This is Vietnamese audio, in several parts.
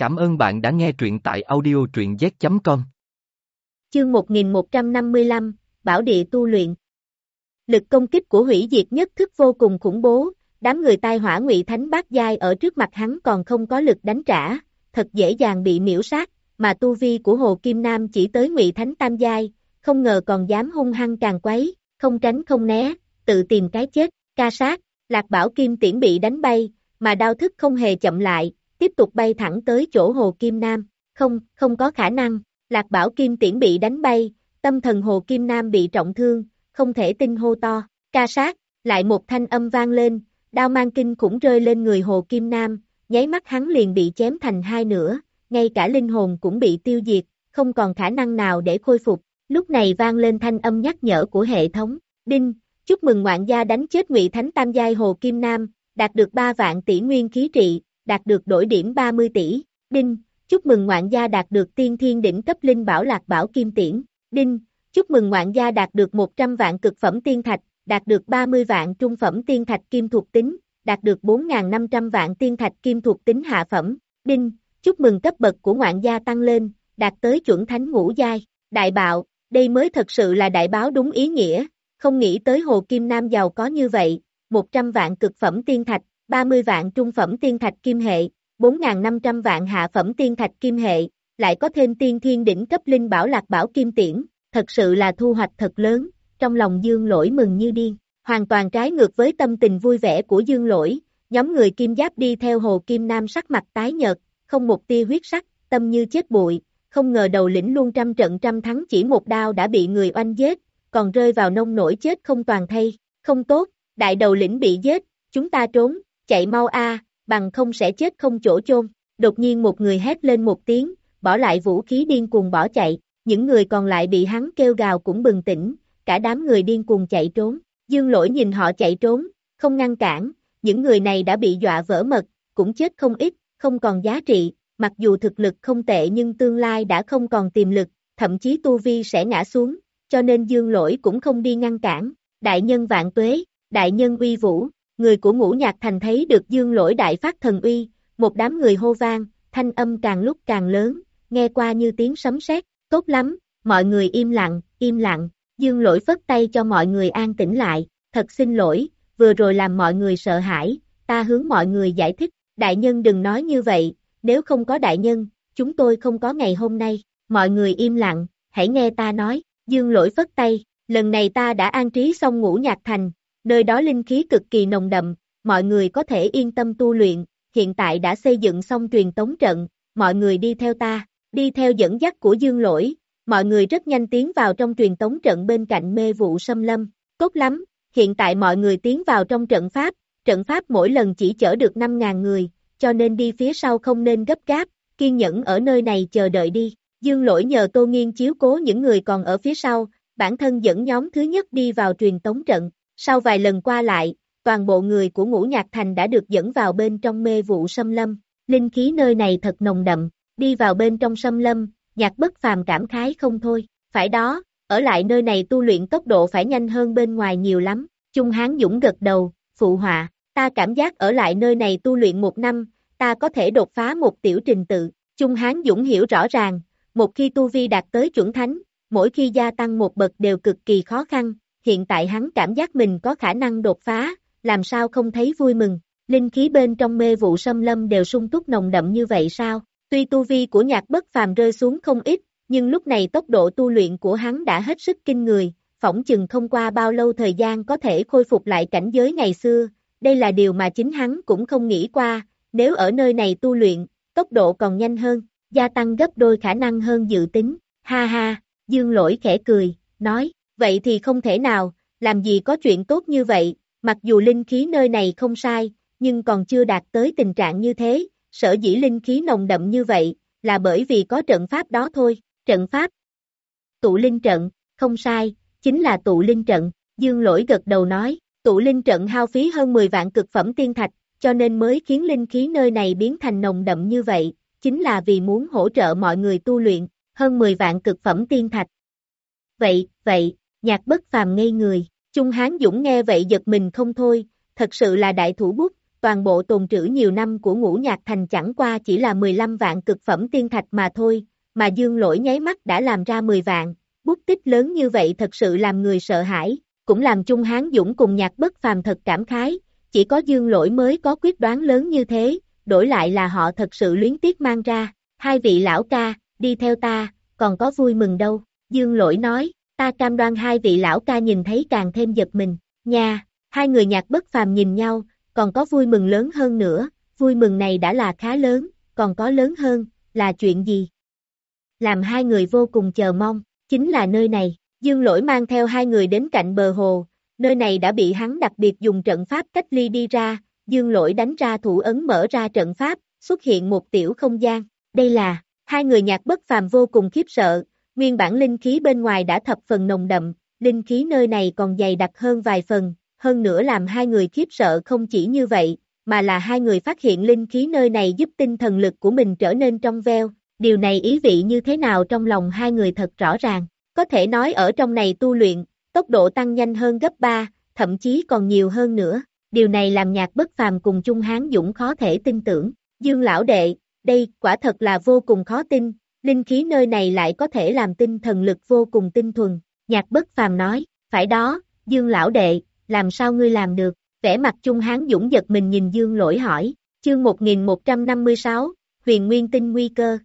Cảm ơn bạn đã nghe truyện tại audio truyện z.com. Chương 1155, Bảo địa tu luyện. Lực công kích của hủy diệt nhất thức vô cùng khủng bố, đám người tai hỏa ngụy thánh bát giai ở trước mặt hắn còn không có lực đánh trả, thật dễ dàng bị miễu sát, mà tu vi của Hồ Kim Nam chỉ tới ngụy thánh tam giai, không ngờ còn dám hung hăng càng quấy, không tránh không né, tự tìm cái chết, ca sát, lạc bảo kim tiễn bị đánh bay, mà đau thức không hề chậm lại, tiếp tục bay thẳng tới chỗ Hồ Kim Nam, không, không có khả năng, lạc bảo kim tiễn bị đánh bay, tâm thần Hồ Kim Nam bị trọng thương, không thể tin hô to, ca sát, lại một thanh âm vang lên, đao mang kinh cũng rơi lên người Hồ Kim Nam, nháy mắt hắn liền bị chém thành hai nửa, ngay cả linh hồn cũng bị tiêu diệt, không còn khả năng nào để khôi phục, lúc này vang lên thanh âm nhắc nhở của hệ thống, đinh, chúc mừng ngoạn gia đánh chết ngụy Thánh Tam Giai Hồ Kim Nam, đạt được 3 vạn tỷ nguyên khí trị, đạt được đổi điểm 30 tỷ, đinh, chúc mừng ngoạn gia đạt được tiên thiên đỉnh cấp linh bảo lạc bảo kim tiễn, đinh, chúc mừng ngoạn gia đạt được 100 vạn cực phẩm tiên thạch, đạt được 30 vạn trung phẩm tiên thạch kim thuộc tính, đạt được 4.500 vạn tiên thạch kim thuộc tính hạ phẩm, đinh, chúc mừng cấp bậc của ngoạn gia tăng lên, đạt tới chuẩn thánh ngũ giai, đại bạo, đây mới thật sự là đại báo đúng ý nghĩa, không nghĩ tới Hồ Kim Nam giàu có như vậy, 100 vạn cực phẩm tiên thạch, 30 vạn trung phẩm tiên thạch kim hệ, 4.500 vạn hạ phẩm tiên thạch kim hệ, lại có thêm tiên thiên đỉnh cấp linh bảo lạc bảo kim tiễn, thật sự là thu hoạch thật lớn, trong lòng dương lỗi mừng như điên, hoàn toàn trái ngược với tâm tình vui vẻ của dương lỗi, nhóm người kim giáp đi theo hồ kim nam sắc mặt tái nhợt, không một tia huyết sắc, tâm như chết bụi, không ngờ đầu lĩnh luôn trăm trận trăm thắng chỉ một đao đã bị người oanh giết, còn rơi vào nông nổi chết không toàn thay, không tốt, đại đầu lĩnh bị giết, chúng ta trốn, chạy mau a, bằng không sẽ chết không chỗ chôn. Đột nhiên một người hét lên một tiếng, bỏ lại vũ khí điên cuồng bỏ chạy, những người còn lại bị hắn kêu gào cũng bừng tỉnh, cả đám người điên cuồng chạy trốn. Dương lỗi nhìn họ chạy trốn, không ngăn cản, những người này đã bị dọa vỡ mật, cũng chết không ít, không còn giá trị, mặc dù thực lực không tệ nhưng tương lai đã không còn tiềm lực, thậm chí tu vi sẽ ngã xuống, cho nên dương lỗi cũng không đi ngăn cản. Đại nhân vạn tuế, đại nhân uy vũ, người của ngũ nhạc thành thấy được dương lỗi đại phát thần uy, một đám người hô vang, thanh âm càng lúc càng lớn, nghe qua như tiếng sấm sét, tốt lắm, mọi người im lặng, im lặng, dương lỗi phất tay cho mọi người an tĩnh lại, thật xin lỗi, vừa rồi làm mọi người sợ hãi, ta hướng mọi người giải thích, đại nhân đừng nói như vậy, nếu không có đại nhân, chúng tôi không có ngày hôm nay, mọi người im lặng, hãy nghe ta nói, dương lỗi phất tay, lần này ta đã an trí xong ngũ nhạc thành, nơi đó linh khí cực kỳ nồng đậm, mọi người có thể yên tâm tu luyện, hiện tại đã xây dựng xong truyền tống trận, mọi người đi theo ta, đi theo dẫn dắt của dương lỗi, mọi người rất nhanh tiến vào trong truyền tống trận bên cạnh mê vụ xâm lâm, tốt lắm, hiện tại mọi người tiến vào trong trận pháp, trận pháp mỗi lần chỉ chở được 5.000 người, cho nên đi phía sau không nên gấp gáp, kiên nhẫn ở nơi này chờ đợi đi. Dương lỗi nhờ Tô Nghiên chiếu cố những người còn ở phía sau, bản thân dẫn nhóm thứ nhất đi vào truyền tống trận, sau vài lần qua lại, toàn bộ người của ngũ nhạc thành đã được dẫn vào bên trong mê vụ xâm lâm, linh khí nơi này thật nồng đậm, đi vào bên trong xâm lâm, nhạc bất phàm cảm khái không thôi, phải đó, ở lại nơi này tu luyện tốc độ phải nhanh hơn bên ngoài nhiều lắm, Trung Hán Dũng gật đầu, phụ họa, ta cảm giác ở lại nơi này tu luyện một năm, ta có thể đột phá một tiểu trình tự, Trung Hán Dũng hiểu rõ ràng, một khi tu vi đạt tới chuẩn thánh, mỗi khi gia tăng một bậc đều cực kỳ khó khăn, hiện tại hắn cảm giác mình có khả năng đột phá, làm sao không thấy vui mừng, linh khí bên trong mê vụ xâm lâm đều sung túc nồng đậm như vậy sao, tuy tu vi của nhạc bất phàm rơi xuống không ít, nhưng lúc này tốc độ tu luyện của hắn đã hết sức kinh người, phỏng chừng không qua bao lâu thời gian có thể khôi phục lại cảnh giới ngày xưa, đây là điều mà chính hắn cũng không nghĩ qua, nếu ở nơi này tu luyện, tốc độ còn nhanh hơn, gia tăng gấp đôi khả năng hơn dự tính, ha ha, dương lỗi khẽ cười, nói, vậy thì không thể nào, làm gì có chuyện tốt như vậy, mặc dù linh khí nơi này không sai, nhưng còn chưa đạt tới tình trạng như thế, sở dĩ linh khí nồng đậm như vậy, là bởi vì có trận pháp đó thôi, trận pháp. Tụ linh trận, không sai, chính là tụ linh trận, dương lỗi gật đầu nói, tụ linh trận hao phí hơn 10 vạn cực phẩm tiên thạch, cho nên mới khiến linh khí nơi này biến thành nồng đậm như vậy, chính là vì muốn hỗ trợ mọi người tu luyện, hơn 10 vạn cực phẩm tiên thạch. Vậy, vậy, nhạc bất phàm ngây người, Trung Hán Dũng nghe vậy giật mình không thôi, thật sự là đại thủ bút, toàn bộ tồn trữ nhiều năm của ngũ nhạc thành chẳng qua chỉ là 15 vạn cực phẩm tiên thạch mà thôi, mà dương lỗi nháy mắt đã làm ra 10 vạn, bút tích lớn như vậy thật sự làm người sợ hãi, cũng làm Trung Hán Dũng cùng nhạc bất phàm thật cảm khái, chỉ có dương lỗi mới có quyết đoán lớn như thế, đổi lại là họ thật sự luyến tiếc mang ra, hai vị lão ca, đi theo ta, còn có vui mừng đâu, dương lỗi nói, ta cam đoan hai vị lão ca nhìn thấy càng thêm giật mình, nha, hai người nhạc bất phàm nhìn nhau, còn có vui mừng lớn hơn nữa, vui mừng này đã là khá lớn, còn có lớn hơn, là chuyện gì? Làm hai người vô cùng chờ mong, chính là nơi này, dương lỗi mang theo hai người đến cạnh bờ hồ, nơi này đã bị hắn đặc biệt dùng trận pháp cách ly đi ra, dương lỗi đánh ra thủ ấn mở ra trận pháp, xuất hiện một tiểu không gian, đây là, hai người nhạc bất phàm vô cùng khiếp sợ, nguyên bản linh khí bên ngoài đã thập phần nồng đậm, linh khí nơi này còn dày đặc hơn vài phần, hơn nữa làm hai người khiếp sợ không chỉ như vậy, mà là hai người phát hiện linh khí nơi này giúp tinh thần lực của mình trở nên trong veo, điều này ý vị như thế nào trong lòng hai người thật rõ ràng, có thể nói ở trong này tu luyện, tốc độ tăng nhanh hơn gấp 3, thậm chí còn nhiều hơn nữa, điều này làm nhạc bất phàm cùng Trung Hán Dũng khó thể tin tưởng, Dương Lão Đệ, đây quả thật là vô cùng khó tin, linh khí nơi này lại có thể làm tinh thần lực vô cùng tinh thuần, nhạc bất phàm nói, phải đó, Dương Lão Đệ, làm sao ngươi làm được, vẻ mặt Trung Hán Dũng giật mình nhìn Dương lỗi hỏi, chương 1156, huyền nguyên tinh nguy cơ.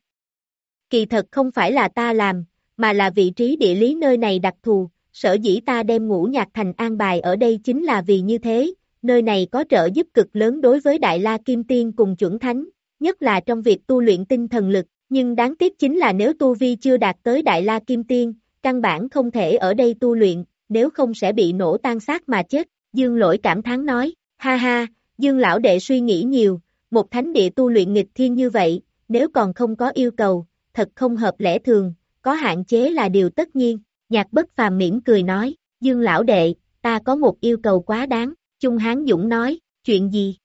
Kỳ thật không phải là ta làm, mà là vị trí địa lý nơi này đặc thù, sở dĩ ta đem ngũ nhạc thành an bài ở đây chính là vì như thế, nơi này có trợ giúp cực lớn đối với Đại La Kim Tiên cùng chuẩn thánh, nhất là trong việc tu luyện tinh thần lực, nhưng đáng tiếc chính là nếu tu vi chưa đạt tới Đại La Kim Tiên, căn bản không thể ở đây tu luyện, nếu không sẽ bị nổ tan xác mà chết, Dương lỗi cảm thán nói, ha ha, Dương lão đệ suy nghĩ nhiều, một thánh địa tu luyện nghịch thiên như vậy, nếu còn không có yêu cầu, thật không hợp lẽ thường, có hạn chế là điều tất nhiên, nhạc bất phàm mỉm cười nói, Dương lão đệ, ta có một yêu cầu quá đáng, Trung Hán Dũng nói, chuyện gì?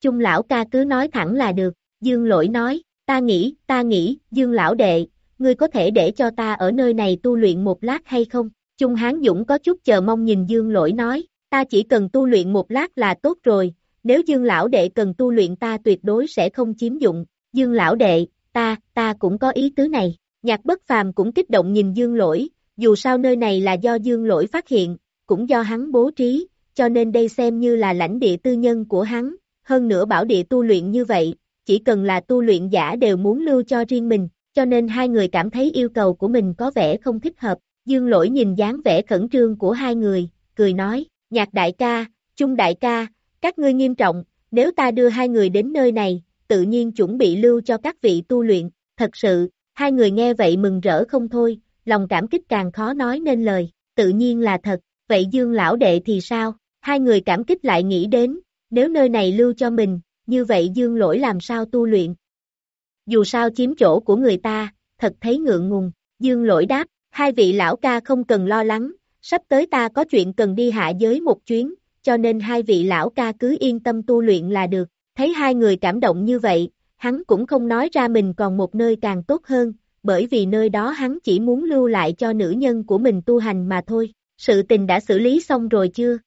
Trung lão ca cứ nói thẳng là được, Dương lỗi nói, ta nghĩ, ta nghĩ, Dương lão đệ, ngươi có thể để cho ta ở nơi này tu luyện một lát hay không? Trung Hán Dũng có chút chờ mong nhìn Dương lỗi nói, ta chỉ cần tu luyện một lát là tốt rồi, nếu Dương lão đệ cần tu luyện ta tuyệt đối sẽ không chiếm dụng, Dương lão đệ, ta, ta cũng có ý tứ này, nhạc bất phàm cũng kích động nhìn Dương lỗi, dù sao nơi này là do Dương lỗi phát hiện, cũng do hắn bố trí, cho nên đây xem như là lãnh địa tư nhân của hắn, hơn nữa bảo địa tu luyện như vậy, chỉ cần là tu luyện giả đều muốn lưu cho riêng mình, cho nên hai người cảm thấy yêu cầu của mình có vẻ không thích hợp, Dương lỗi nhìn dáng vẻ khẩn trương của hai người, cười nói, nhạc đại ca, trung đại ca, các ngươi nghiêm trọng, nếu ta đưa hai người đến nơi này, tự nhiên chuẩn bị lưu cho các vị tu luyện, thật sự, hai người nghe vậy mừng rỡ không thôi, lòng cảm kích càng khó nói nên lời, tự nhiên là thật, vậy Dương lão đệ thì sao, hai người cảm kích lại nghĩ đến, nếu nơi này lưu cho mình, như vậy Dương lỗi làm sao tu luyện. Dù sao chiếm chỗ của người ta, thật thấy ngượng ngùng, Dương lỗi đáp, hai vị lão ca không cần lo lắng, sắp tới ta có chuyện cần đi hạ giới một chuyến, cho nên hai vị lão ca cứ yên tâm tu luyện là được, thấy hai người cảm động như vậy, hắn cũng không nói ra mình còn một nơi càng tốt hơn, bởi vì nơi đó hắn chỉ muốn lưu lại cho nữ nhân của mình tu hành mà thôi, sự tình đã xử lý xong rồi chưa?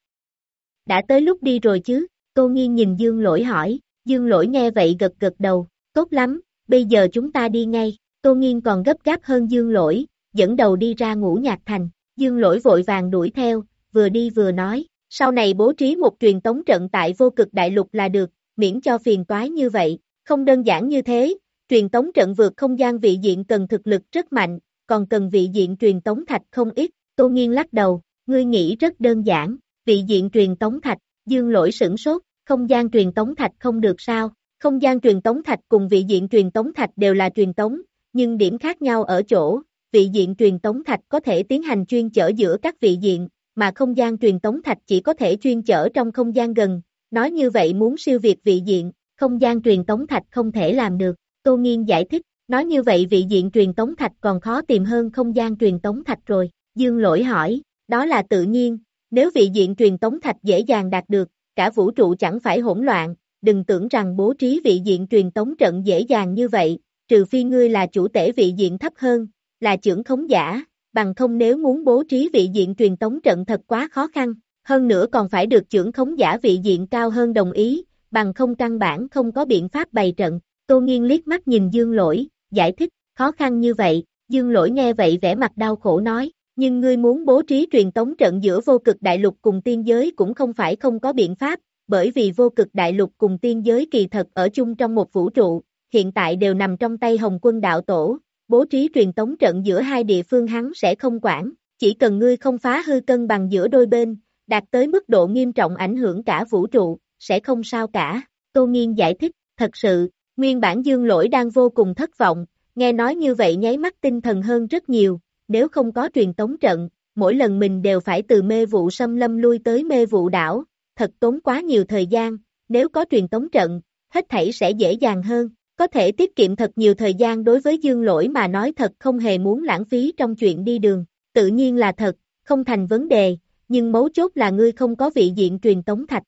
Đã tới lúc đi rồi chứ, cô nghiêng nhìn Dương lỗi hỏi, Dương lỗi nghe vậy gật gật đầu, tốt lắm, bây giờ chúng ta đi ngay, Tô Nghiên còn gấp gáp hơn Dương lỗi, dẫn đầu đi ra ngũ nhạc thành, Dương lỗi vội vàng đuổi theo, vừa đi vừa nói, sau này bố trí một truyền tống trận tại vô cực đại lục là được, miễn cho phiền toái như vậy, không đơn giản như thế, truyền tống trận vượt không gian vị diện cần thực lực rất mạnh, còn cần vị diện truyền tống thạch không ít, Tô Nghiên lắc đầu, ngươi nghĩ rất đơn giản, vị diện truyền tống thạch, dương lỗi sửng sốt, không gian truyền tống thạch không được sao, không gian truyền tống thạch cùng vị diện truyền tống thạch đều là truyền tống, nhưng điểm khác nhau ở chỗ, vị diện truyền tống thạch có thể tiến hành chuyên chở giữa các vị diện, mà không gian truyền tống thạch chỉ có thể chuyên chở trong không gian gần, nói như vậy muốn siêu việt vị diện, không gian truyền tống thạch không thể làm được, Tô Nghiên giải thích, nói như vậy vị diện truyền tống thạch còn khó tìm hơn không gian truyền tống thạch rồi, Dương lỗi hỏi, đó là tự nhiên, nếu vị diện truyền tống thạch dễ dàng đạt được, cả vũ trụ chẳng phải hỗn loạn, đừng tưởng rằng bố trí vị diện truyền tống trận dễ dàng như vậy, trừ phi ngươi là chủ tể vị diện thấp hơn, là trưởng khống giả, bằng không nếu muốn bố trí vị diện truyền tống trận thật quá khó khăn, hơn nữa còn phải được trưởng khống giả vị diện cao hơn đồng ý, bằng không căn bản không có biện pháp bày trận. Tô Nghiên liếc mắt nhìn Dương Lỗi, giải thích, khó khăn như vậy, Dương Lỗi nghe vậy vẻ mặt đau khổ nói, nhưng ngươi muốn bố trí truyền tống trận giữa vô cực đại lục cùng tiên giới cũng không phải không có biện pháp, bởi vì vô cực đại lục cùng tiên giới kỳ thật ở chung trong một vũ trụ, hiện tại đều nằm trong tay Hồng quân đạo tổ, bố trí truyền tống trận giữa hai địa phương hắn sẽ không quản, chỉ cần ngươi không phá hư cân bằng giữa đôi bên, đạt tới mức độ nghiêm trọng ảnh hưởng cả vũ trụ, sẽ không sao cả. Tô Nghiên giải thích, thật sự, nguyên bản dương lỗi đang vô cùng thất vọng, nghe nói như vậy nháy mắt tinh thần hơn rất nhiều, nếu không có truyền tống trận, mỗi lần mình đều phải từ mê vụ xâm lâm lui tới mê vụ đảo, thật tốn quá nhiều thời gian, nếu có truyền tống trận, hết thảy sẽ dễ dàng hơn, có thể tiết kiệm thật nhiều thời gian đối với dương lỗi mà nói thật không hề muốn lãng phí trong chuyện đi đường, tự nhiên là thật, không thành vấn đề, nhưng mấu chốt là ngươi không có vị diện truyền tống thạch.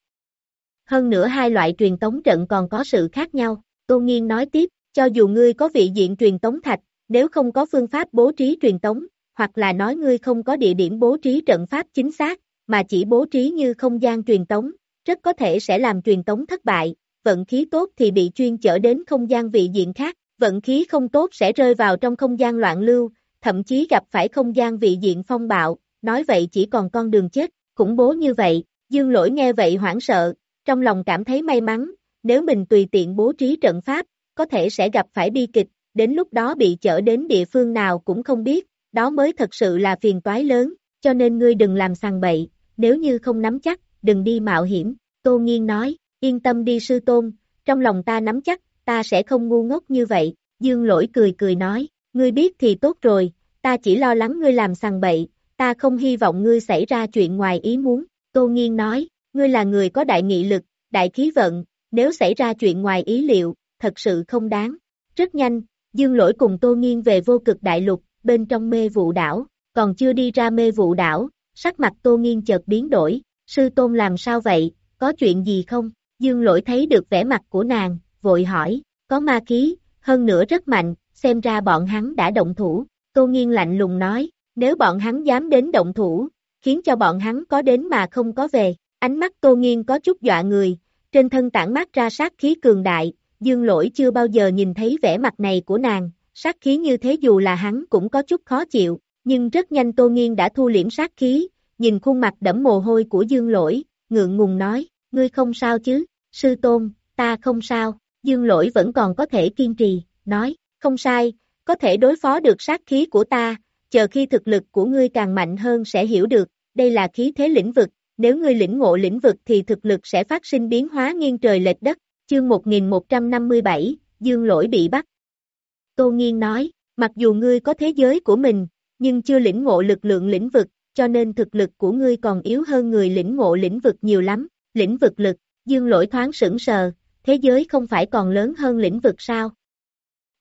Hơn nữa hai loại truyền tống trận còn có sự khác nhau, Tô Nghiên nói tiếp, cho dù ngươi có vị diện truyền tống thạch, nếu không có phương pháp bố trí truyền tống, hoặc là nói ngươi không có địa điểm bố trí trận pháp chính xác, mà chỉ bố trí như không gian truyền tống, rất có thể sẽ làm truyền tống thất bại, vận khí tốt thì bị chuyên chở đến không gian vị diện khác, vận khí không tốt sẽ rơi vào trong không gian loạn lưu, thậm chí gặp phải không gian vị diện phong bạo, nói vậy chỉ còn con đường chết, khủng bố như vậy, dương lỗi nghe vậy hoảng sợ, trong lòng cảm thấy may mắn, nếu mình tùy tiện bố trí trận pháp, có thể sẽ gặp phải bi kịch, đến lúc đó bị chở đến địa phương nào cũng không biết, đó mới thật sự là phiền toái lớn, cho nên ngươi đừng làm sàng bậy, nếu như không nắm chắc, đừng đi mạo hiểm, Tô Nghiên nói, yên tâm đi sư tôn, trong lòng ta nắm chắc, ta sẽ không ngu ngốc như vậy, Dương lỗi cười cười nói, ngươi biết thì tốt rồi, ta chỉ lo lắng ngươi làm sàng bậy, ta không hy vọng ngươi xảy ra chuyện ngoài ý muốn, Tô Nghiên nói, ngươi là người có đại nghị lực, đại khí vận, nếu xảy ra chuyện ngoài ý liệu, thật sự không đáng. Rất nhanh, Dương Lỗi cùng Tô Nghiên về vô cực đại lục, bên trong mê vụ đảo, còn chưa đi ra mê vụ đảo, sắc mặt Tô Nghiên chợt biến đổi, sư tôn làm sao vậy, có chuyện gì không? Dương Lỗi thấy được vẻ mặt của nàng, vội hỏi, có ma khí, hơn nữa rất mạnh, xem ra bọn hắn đã động thủ, Tô Nghiên lạnh lùng nói, nếu bọn hắn dám đến động thủ, khiến cho bọn hắn có đến mà không có về, ánh mắt Tô Nghiên có chút dọa người, trên thân tản mát ra sát khí cường đại, dương lỗi chưa bao giờ nhìn thấy vẻ mặt này của nàng, sát khí như thế dù là hắn cũng có chút khó chịu, nhưng rất nhanh Tô Nghiên đã thu liễm sát khí, nhìn khuôn mặt đẫm mồ hôi của dương lỗi, ngượng ngùng nói, ngươi không sao chứ, sư tôn, ta không sao, dương lỗi vẫn còn có thể kiên trì, nói, không sai, có thể đối phó được sát khí của ta, chờ khi thực lực của ngươi càng mạnh hơn sẽ hiểu được, đây là khí thế lĩnh vực, nếu ngươi lĩnh ngộ lĩnh vực thì thực lực sẽ phát sinh biến hóa nghiêng trời lệch đất, chương 1157, Dương Lỗi bị bắt. Tô Nghiên nói, mặc dù ngươi có thế giới của mình, nhưng chưa lĩnh ngộ lực lượng lĩnh vực, cho nên thực lực của ngươi còn yếu hơn người lĩnh ngộ lĩnh vực nhiều lắm, lĩnh vực lực, Dương Lỗi thoáng sững sờ, thế giới không phải còn lớn hơn lĩnh vực sao?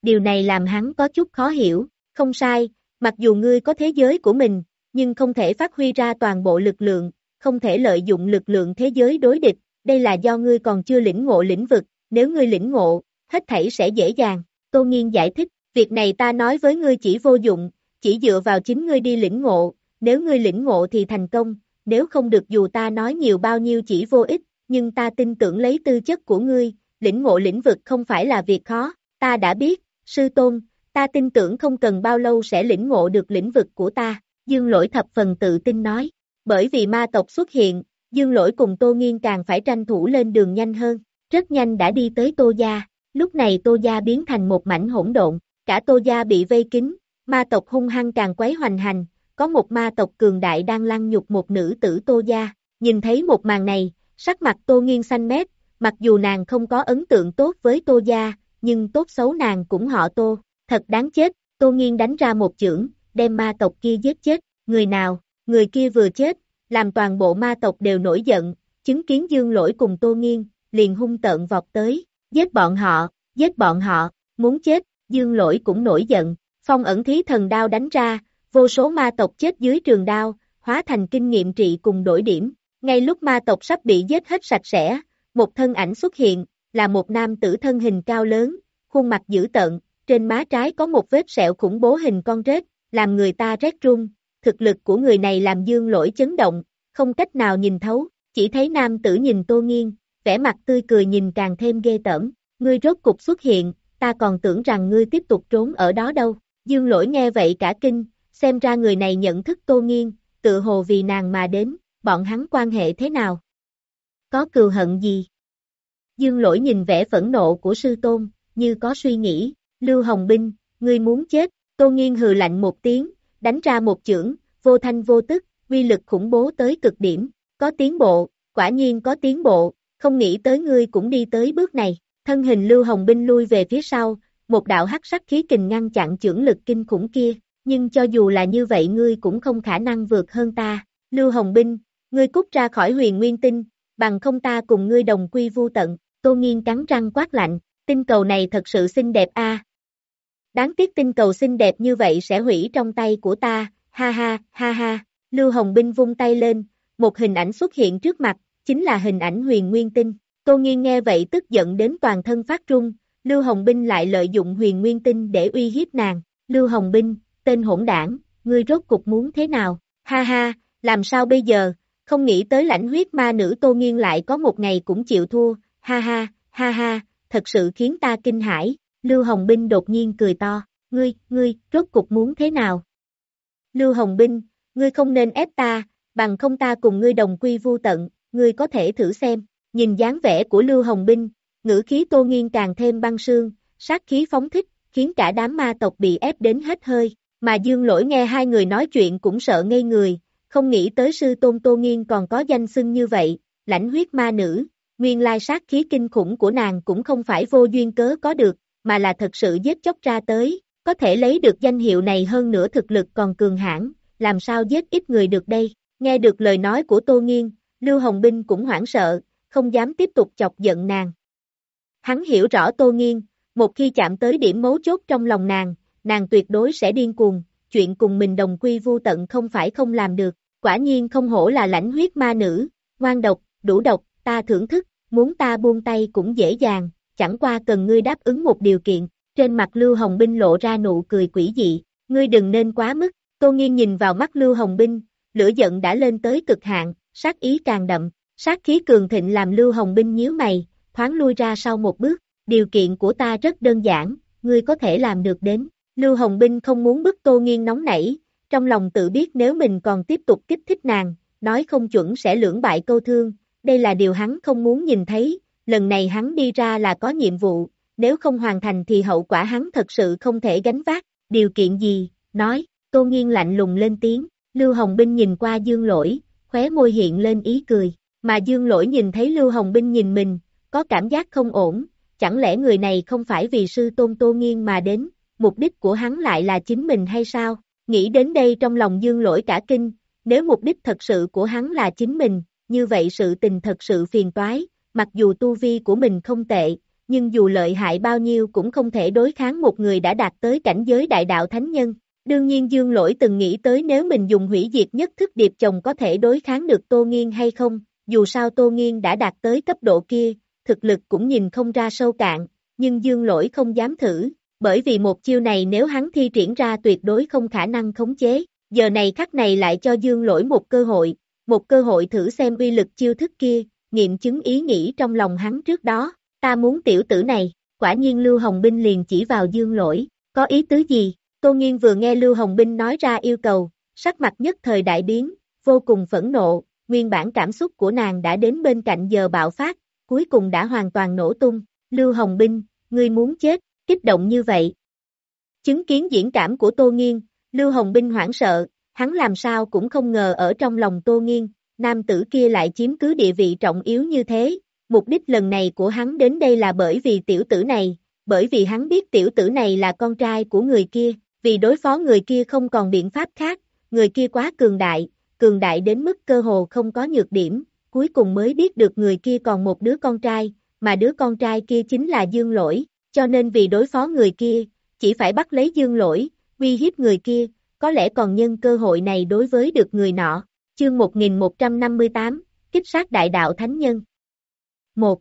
Điều này làm hắn có chút khó hiểu, không sai, mặc dù ngươi có thế giới của mình, nhưng không thể phát huy ra toàn bộ lực lượng, không thể lợi dụng lực lượng thế giới đối địch, đây là do ngươi còn chưa lĩnh ngộ lĩnh vực, nếu ngươi lĩnh ngộ, hết thảy sẽ dễ dàng. Tô Nghiên giải thích, việc này ta nói với ngươi chỉ vô dụng, chỉ dựa vào chính ngươi đi lĩnh ngộ, nếu ngươi lĩnh ngộ thì thành công, nếu không được dù ta nói nhiều bao nhiêu chỉ vô ích, nhưng ta tin tưởng lấy tư chất của ngươi, lĩnh ngộ lĩnh vực không phải là việc khó, ta đã biết, sư tôn, ta tin tưởng không cần bao lâu sẽ lĩnh ngộ được lĩnh vực của ta, dương lỗi thập phần tự tin nói, bởi vì ma tộc xuất hiện, dương lỗi cùng Tô Nghiên càng phải tranh thủ lên đường nhanh hơn, rất nhanh đã đi tới Tô Gia, lúc này Tô Gia biến thành một mảnh hỗn độn, cả Tô Gia bị vây kín, ma tộc hung hăng càng quấy hoành hành, có một ma tộc cường đại đang lăng nhục một nữ tử Tô Gia, nhìn thấy một màn này, sắc mặt Tô Nghiên xanh mét, mặc dù nàng không có ấn tượng tốt với Tô Gia, nhưng tốt xấu nàng cũng họ Tô, thật đáng chết, Tô Nghiên đánh ra một chưởng, đem ma tộc kia giết chết, người nào, người kia vừa chết, làm toàn bộ ma tộc đều nổi giận, chứng kiến dương lỗi cùng Tô Nghiên, liền hung tợn vọt tới, giết bọn họ, giết bọn họ, muốn chết, dương lỗi cũng nổi giận, phong ẩn thí thần đao đánh ra, vô số ma tộc chết dưới trường đao, hóa thành kinh nghiệm trị cùng đổi điểm, ngay lúc ma tộc sắp bị giết hết sạch sẽ, một thân ảnh xuất hiện, là một nam tử thân hình cao lớn, khuôn mặt dữ tợn, trên má trái có một vết sẹo khủng bố hình con rết, làm người ta rét run, thực lực của người này làm dương lỗi chấn động, không cách nào nhìn thấu, chỉ thấy nam tử nhìn tô nghiêng, vẻ mặt tươi cười nhìn càng thêm ghê tởm, ngươi rốt cục xuất hiện, ta còn tưởng rằng ngươi tiếp tục trốn ở đó đâu, dương lỗi nghe vậy cả kinh, xem ra người này nhận thức tô nghiêng, tự hồ vì nàng mà đến, bọn hắn quan hệ thế nào? Có cừu hận gì? Dương lỗi nhìn vẻ phẫn nộ của sư tôn, như có suy nghĩ, Lưu Hồng Binh, ngươi muốn chết, tô nghiêng hừ lạnh một tiếng, đánh ra một chưởng, vô thanh vô tức, uy lực khủng bố tới cực điểm, có tiến bộ, quả nhiên có tiến bộ, không nghĩ tới ngươi cũng đi tới bước này, thân hình Lưu Hồng Binh lui về phía sau, một đạo hắc sắc khí kình ngăn chặn chưởng lực kinh khủng kia, nhưng cho dù là như vậy ngươi cũng không khả năng vượt hơn ta, Lưu Hồng Binh, ngươi cút ra khỏi huyền nguyên tinh, bằng không ta cùng ngươi đồng quy vu tận, Tô Nghiên cắn răng quát lạnh, tinh cầu này thật sự xinh đẹp a. Đáng tiếc tinh cầu xinh đẹp như vậy sẽ hủy trong tay của ta, ha ha, ha ha, Lưu Hồng Binh vung tay lên, một hình ảnh xuất hiện trước mặt, chính là hình ảnh huyền nguyên tinh. Tô Nghiên nghe vậy tức giận đến toàn thân phát trung, Lưu Hồng Binh lại lợi dụng huyền nguyên tinh để uy hiếp nàng. Lưu Hồng Binh, tên hỗn đảng, ngươi rốt cục muốn thế nào? Ha ha, làm sao bây giờ? Không nghĩ tới lãnh huyết ma nữ Tô Nghiên lại có một ngày cũng chịu thua, ha ha, ha ha, thật sự khiến ta kinh hãi. Lưu Hồng Binh đột nhiên cười to, ngươi, ngươi, rốt cục muốn thế nào? Lưu Hồng Binh, ngươi không nên ép ta, bằng không ta cùng ngươi đồng quy vu tận, ngươi có thể thử xem. Nhìn dáng vẻ của Lưu Hồng Binh, ngữ khí Tô Nghiên càng thêm băng sương, sát khí phóng thích, khiến cả đám ma tộc bị ép đến hết hơi, mà Dương Lỗi nghe hai người nói chuyện cũng sợ ngây người, không nghĩ tới sư tôn Tô Nghiên còn có danh xưng như vậy, lãnh huyết ma nữ, nguyên lai sát khí kinh khủng của nàng cũng không phải vô duyên cớ có được, mà là thật sự giết chóc ra tới, có thể lấy được danh hiệu này hơn nữa thực lực còn cường hãn, làm sao giết ít người được đây, nghe được lời nói của Tô Nghiên, Lưu Hồng Binh cũng hoảng sợ, không dám tiếp tục chọc giận nàng. Hắn hiểu rõ Tô Nghiên, một khi chạm tới điểm mấu chốt trong lòng nàng, nàng tuyệt đối sẽ điên cuồng, chuyện cùng mình đồng quy vu tận không phải không làm được, quả nhiên không hổ là lãnh huyết ma nữ, ngoan độc, đủ độc, ta thưởng thức, muốn ta buông tay cũng dễ dàng, chẳng qua cần ngươi đáp ứng một điều kiện, trên mặt Lưu Hồng Binh lộ ra nụ cười quỷ dị, ngươi đừng nên quá mức, Tô Nghiên nhìn vào mắt Lưu Hồng Binh, lửa giận đã lên tới cực hạn, sát ý càng đậm, sát khí cường thịnh làm Lưu Hồng Binh nhíu mày, thoáng lui ra sau một bước, điều kiện của ta rất đơn giản, ngươi có thể làm được đến. Lưu Hồng Binh không muốn bức Tô Nghiên nóng nảy, trong lòng tự biết nếu mình còn tiếp tục kích thích nàng, nói không chuẩn sẽ lưỡng bại câu thương, đây là điều hắn không muốn nhìn thấy, lần này hắn đi ra là có nhiệm vụ, nếu không hoàn thành thì hậu quả hắn thật sự không thể gánh vác, điều kiện gì, nói, Tô Nghiên lạnh lùng lên tiếng, Lưu Hồng Binh nhìn qua Dương Lỗi, khóe môi hiện lên ý cười, mà Dương Lỗi nhìn thấy Lưu Hồng Binh nhìn mình, có cảm giác không ổn, chẳng lẽ người này không phải vì sư tôn Tô Nghiên mà đến, mục đích của hắn lại là chính mình hay sao? Nghĩ đến đây trong lòng Dương Lỗi cả kinh, nếu mục đích thật sự của hắn là chính mình, như vậy sự tình thật sự phiền toái, mặc dù tu vi của mình không tệ, nhưng dù lợi hại bao nhiêu cũng không thể đối kháng một người đã đạt tới cảnh giới đại đạo thánh nhân. Đương nhiên Dương Lỗi từng nghĩ tới nếu mình dùng hủy diệt nhất thức điệp chồng có thể đối kháng được Tô Nghiên hay không, dù sao Tô Nghiên đã đạt tới cấp độ kia, thực lực cũng nhìn không ra sâu cạn, nhưng Dương Lỗi không dám thử, bởi vì một chiêu này nếu hắn thi triển ra tuyệt đối không khả năng khống chế, giờ này khắc này lại cho Dương Lỗi một cơ hội, một cơ hội thử xem uy lực chiêu thức kia, nghiệm chứng ý nghĩ trong lòng hắn trước đó, ta muốn tiểu tử này, quả nhiên Lưu Hồng Binh liền chỉ vào Dương Lỗi, có ý tứ gì? Tô Nghiên vừa nghe Lưu Hồng Binh nói ra yêu cầu, sắc mặt nhất thời đại biến, vô cùng phẫn nộ, nguyên bản cảm xúc của nàng đã đến bên cạnh giờ bạo phát, cuối cùng đã hoàn toàn nổ tung, Lưu Hồng Binh, ngươi muốn chết, kích động như vậy. Chứng kiến diễn cảm của Tô Nghiên, Lưu Hồng Binh hoảng sợ, hắn làm sao cũng không ngờ ở trong lòng Tô Nghiên, nam tử kia lại chiếm cứ địa vị trọng yếu như thế, mục đích lần này của hắn đến đây là bởi vì tiểu tử này, bởi vì hắn biết tiểu tử này là con trai của người kia, vì đối phó người kia không còn biện pháp khác, người kia quá cường đại, cường đại đến mức cơ hồ không có nhược điểm, cuối cùng mới biết được người kia còn một đứa con trai, mà đứa con trai kia chính là Dương Lỗi, cho nên vì đối phó người kia, chỉ phải bắt lấy Dương Lỗi, uy hiếp người kia, có lẽ còn nhân cơ hội này đối với được người nọ. Chương 1158, Kích sát đại đạo thánh nhân 1.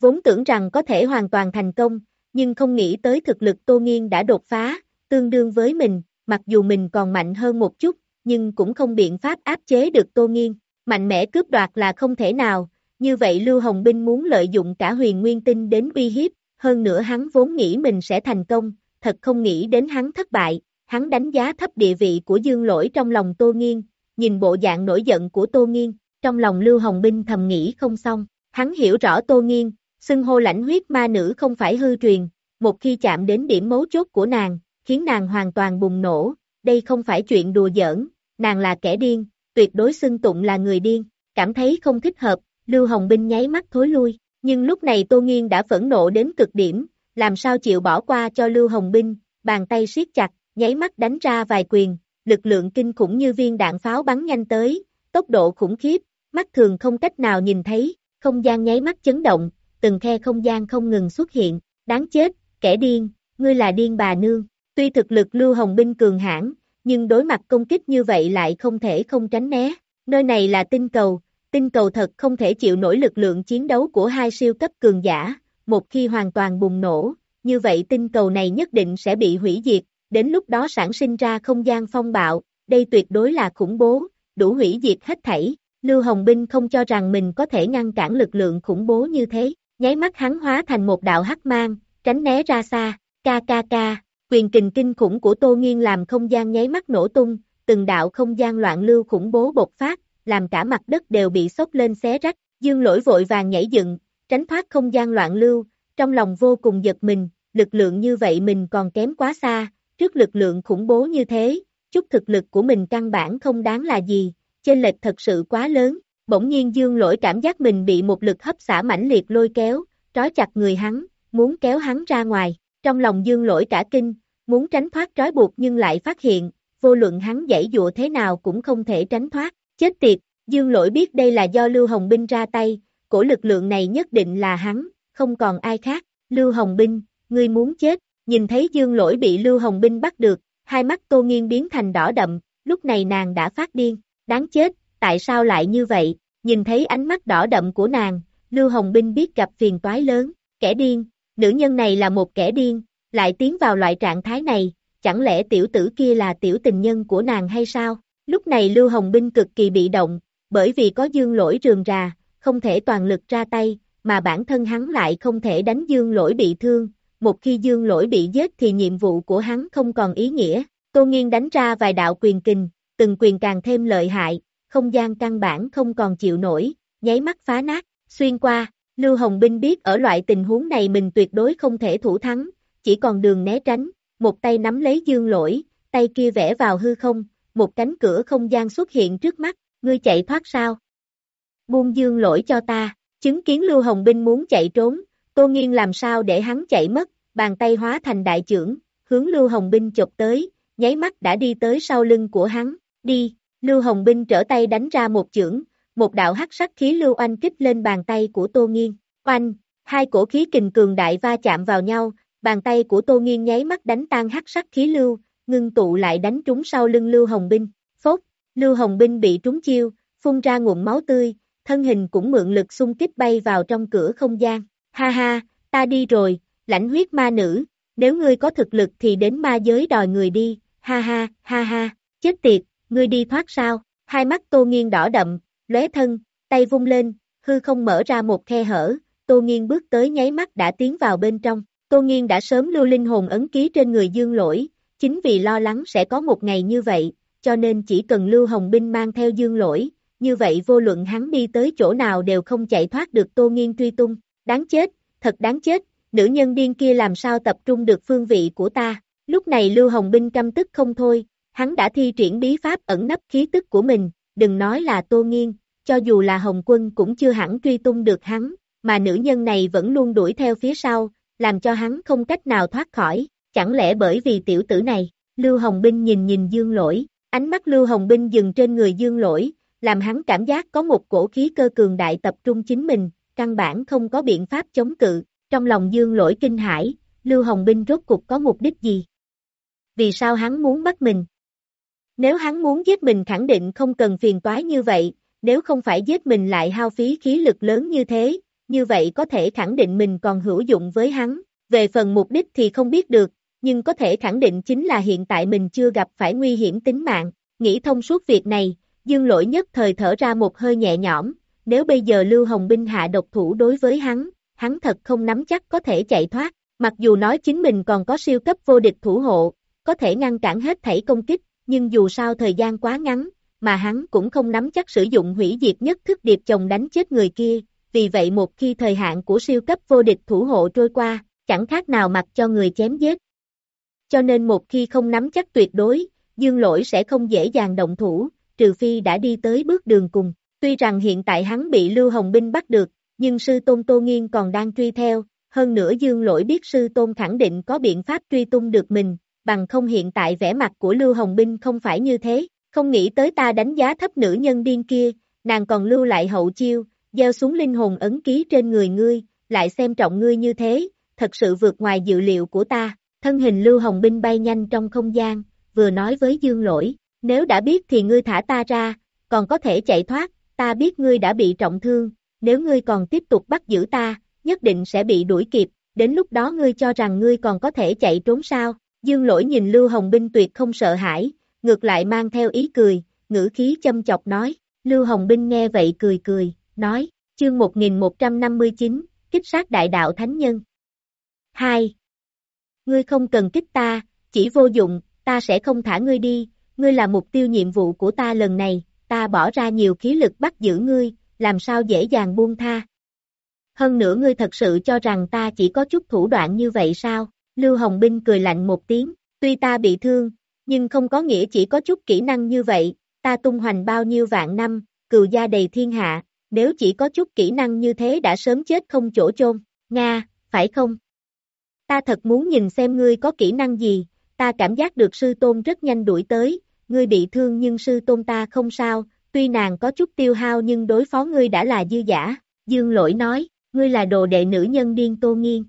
Vốn tưởng rằng có thể hoàn toàn thành công, nhưng không nghĩ tới thực lực Tô Nghiên đã đột phá, tương đương với mình, mặc dù mình còn mạnh hơn một chút, nhưng cũng không biện pháp áp chế được Tô Nghiên. Mạnh mẽ cướp đoạt là không thể nào, như vậy Lưu Hồng Binh muốn lợi dụng cả huyền nguyên tinh đến uy hiếp, hơn nữa hắn vốn nghĩ mình sẽ thành công, thật không nghĩ đến hắn thất bại, hắn đánh giá thấp địa vị của Dương Lỗi trong lòng Tô Nghiên, nhìn bộ dạng nổi giận của Tô Nghiên, trong lòng Lưu Hồng Binh thầm nghĩ không xong, hắn hiểu rõ Tô Nghiên, xưng hô lãnh huyết ma nữ không phải hư truyền, một khi chạm đến điểm mấu chốt của nàng, khiến nàng hoàn toàn bùng nổ, đây không phải chuyện đùa giỡn, nàng là kẻ điên, tuyệt đối xưng tụng là người điên, cảm thấy không thích hợp, Lưu Hồng Binh nháy mắt thối lui, nhưng lúc này Tô Nghiên đã phẫn nộ đến cực điểm, làm sao chịu bỏ qua cho Lưu Hồng Binh, bàn tay siết chặt, nháy mắt đánh ra vài quyền, lực lượng kinh khủng như viên đạn pháo bắn nhanh tới, tốc độ khủng khiếp, mắt thường không cách nào nhìn thấy, không gian nháy mắt chấn động, từng khe không gian không ngừng xuất hiện, đáng chết, kẻ điên, ngươi là điên bà nương, tuy thực lực Lưu Hồng Binh cường hãn, nhưng đối mặt công kích như vậy lại không thể không tránh né, nơi này là tinh cầu, tinh cầu thật không thể chịu nổi lực lượng chiến đấu của hai siêu cấp cường giả, một khi hoàn toàn bùng nổ, như vậy tinh cầu này nhất định sẽ bị hủy diệt, đến lúc đó sản sinh ra không gian phong bạo, đây tuyệt đối là khủng bố, đủ hủy diệt hết thảy. Lưu Hồng Binh không cho rằng mình có thể ngăn cản lực lượng khủng bố như thế, nháy mắt hắn hóa thành một đạo hắc mang, tránh né ra xa, ca ca ca, quyền kình kinh khủng của Tô Nghiên làm không gian nháy mắt nổ tung, từng đạo không gian loạn lưu khủng bố bộc phát, làm cả mặt đất đều bị sốc lên xé rách, dương lỗi vội vàng nhảy dựng, tránh thoát không gian loạn lưu, trong lòng vô cùng giật mình, lực lượng như vậy mình còn kém quá xa, trước lực lượng khủng bố như thế, chút thực lực của mình căn bản không đáng là gì, chênh lệch thật sự quá lớn, bỗng nhiên dương lỗi cảm giác mình bị một lực hấp xả mãnh liệt lôi kéo, trói chặt người hắn, muốn kéo hắn ra ngoài, trong lòng dương lỗi cả kinh, muốn tránh thoát trói buộc nhưng lại phát hiện, vô luận hắn dãy dụa thế nào cũng không thể tránh thoát, chết tiệt, dương lỗi biết đây là do Lưu Hồng Binh ra tay, cổ lực lượng này nhất định là hắn, không còn ai khác, Lưu Hồng Binh, ngươi muốn chết, nhìn thấy dương lỗi bị Lưu Hồng Binh bắt được, hai mắt tô nghiên biến thành đỏ đậm, lúc này nàng đã phát điên, đáng chết, tại sao lại như vậy, nhìn thấy ánh mắt đỏ đậm của nàng, Lưu Hồng Binh biết gặp phiền toái lớn, kẻ điên, nữ nhân này là một kẻ điên, lại tiến vào loại trạng thái này, chẳng lẽ tiểu tử kia là tiểu tình nhân của nàng hay sao? Lúc này Lưu Hồng Binh cực kỳ bị động, bởi vì có dương lỗi rườm rà, không thể toàn lực ra tay, mà bản thân hắn lại không thể đánh dương lỗi bị thương, một khi dương lỗi bị giết thì nhiệm vụ của hắn không còn ý nghĩa. Tô Nghiên đánh ra vài đạo quyền kình, từng quyền càng thêm lợi hại, không gian căn bản không còn chịu nổi, nháy mắt phá nát, xuyên qua, Lưu Hồng Binh biết ở loại tình huống này mình tuyệt đối không thể thủ thắng, chỉ còn đường né tránh, một tay nắm lấy dương lỗi, tay kia vẽ vào hư không, một cánh cửa không gian xuất hiện trước mắt, ngươi chạy thoát sao? Buông dương lỗi cho ta, chứng kiến Lưu Hồng Binh muốn chạy trốn, Tô Nghiên làm sao để hắn chạy mất, bàn tay hóa thành đại trưởng, hướng Lưu Hồng Binh chụp tới, nháy mắt đã đi tới sau lưng của hắn, đi, Lưu Hồng Binh trở tay đánh ra một chưởng, một đạo hắc sắc khí lưu oanh kích lên bàn tay của Tô Nghiên, oanh, hai cổ khí kình cường đại va chạm vào nhau, bàn tay của Tô Nghiên nháy mắt đánh tan hắc sắc khí lưu, ngưng tụ lại đánh trúng sau lưng Lưu Hồng Binh, phốt, Lưu Hồng Binh bị trúng chiêu, phun ra ngụm máu tươi, thân hình cũng mượn lực xung kích bay vào trong cửa không gian, ha ha, ta đi rồi, lãnh huyết ma nữ, nếu ngươi có thực lực thì đến ma giới đòi người đi, ha ha, ha ha, chết tiệt, ngươi đi thoát sao, hai mắt Tô Nghiên đỏ đậm, lóe thân, tay vung lên, hư không mở ra một khe hở, Tô Nghiên bước tới nháy mắt đã tiến vào bên trong, Tô Nghiên đã sớm lưu linh hồn ấn ký trên người dương lỗi, chính vì lo lắng sẽ có một ngày như vậy, cho nên chỉ cần Lưu Hồng Binh mang theo dương lỗi, như vậy vô luận hắn đi tới chỗ nào đều không chạy thoát được Tô Nghiên truy tung, đáng chết, thật đáng chết, nữ nhân điên kia làm sao tập trung được phương vị của ta, lúc này Lưu Hồng Binh căm tức không thôi, hắn đã thi triển bí pháp ẩn nấp khí tức của mình, đừng nói là Tô Nghiên, cho dù là Hồng Quân cũng chưa hẳn truy tung được hắn, mà nữ nhân này vẫn luôn đuổi theo phía sau, làm cho hắn không cách nào thoát khỏi, chẳng lẽ bởi vì tiểu tử này, Lưu Hồng Binh nhìn nhìn Dương Lỗi, ánh mắt Lưu Hồng Binh dừng trên người Dương Lỗi, làm hắn cảm giác có một cổ khí cơ cường đại tập trung chính mình, căn bản không có biện pháp chống cự, trong lòng Dương Lỗi kinh hãi, Lưu Hồng Binh rốt cục có mục đích gì? Vì sao hắn muốn bắt mình? Nếu hắn muốn giết mình khẳng định không cần phiền toái như vậy, nếu không phải giết mình lại hao phí khí lực lớn như thế, như vậy có thể khẳng định mình còn hữu dụng với hắn, về phần mục đích thì không biết được, nhưng có thể khẳng định chính là hiện tại mình chưa gặp phải nguy hiểm tính mạng, nghĩ thông suốt việc này, dương lỗi nhất thời thở ra một hơi nhẹ nhõm, nếu bây giờ Lưu Hồng Binh hạ độc thủ đối với hắn, hắn thật không nắm chắc có thể chạy thoát, mặc dù nói chính mình còn có siêu cấp vô địch thủ hộ, có thể ngăn cản hết thảy công kích, nhưng dù sao thời gian quá ngắn, mà hắn cũng không nắm chắc sử dụng hủy diệt nhất thức điệp chồng đánh chết người kia, vì vậy một khi thời hạn của siêu cấp vô địch thủ hộ trôi qua, chẳng khác nào mặc cho người chém giết. Cho nên một khi không nắm chắc tuyệt đối, dương lỗi sẽ không dễ dàng động thủ, trừ phi đã đi tới bước đường cùng. Tuy rằng hiện tại hắn bị Lưu Hồng Binh bắt được, nhưng sư tôn Tô Nghiên còn đang truy theo, hơn nữa dương lỗi biết sư tôn khẳng định có biện pháp truy tung được mình, bằng không hiện tại vẻ mặt của Lưu Hồng Binh không phải như thế, không nghĩ tới ta đánh giá thấp nữ nhân điên kia, nàng còn lưu lại hậu chiêu, gieo xuống linh hồn ấn ký trên người ngươi, lại xem trọng ngươi như thế, thật sự vượt ngoài dự liệu của ta, thân hình Lưu Hồng Binh bay nhanh trong không gian, vừa nói với Dương Lỗi, nếu đã biết thì ngươi thả ta ra, còn có thể chạy thoát, ta biết ngươi đã bị trọng thương, nếu ngươi còn tiếp tục bắt giữ ta, nhất định sẽ bị đuổi kịp, đến lúc đó ngươi cho rằng ngươi còn có thể chạy trốn sao, Dương Lỗi nhìn Lưu Hồng Binh tuyệt không sợ hãi, ngược lại mang theo ý cười, ngữ khí châm chọc nói, Lưu Hồng Binh nghe vậy cười cười, nói, chương 1159, kích sát đại đạo thánh nhân. 2. Ngươi không cần kích ta, chỉ vô dụng, ta sẽ không thả ngươi đi, ngươi là mục tiêu nhiệm vụ của ta lần này, ta bỏ ra nhiều khí lực bắt giữ ngươi, làm sao dễ dàng buông tha. Hơn nữa ngươi thật sự cho rằng ta chỉ có chút thủ đoạn như vậy sao? Lưu Hồng Binh cười lạnh một tiếng, tuy ta bị thương, nhưng không có nghĩa chỉ có chút kỹ năng như vậy, ta tung hoành bao nhiêu vạn năm, cừu gia đầy thiên hạ, nếu chỉ có chút kỹ năng như thế đã sớm chết không chỗ chôn, Nga, phải không? Ta thật muốn nhìn xem ngươi có kỹ năng gì, ta cảm giác được sư tôn rất nhanh đuổi tới, ngươi bị thương nhưng sư tôn ta không sao, tuy nàng có chút tiêu hao nhưng đối phó ngươi đã là dư giả, dương lỗi nói, ngươi là đồ đệ nữ nhân điên tô nghiên.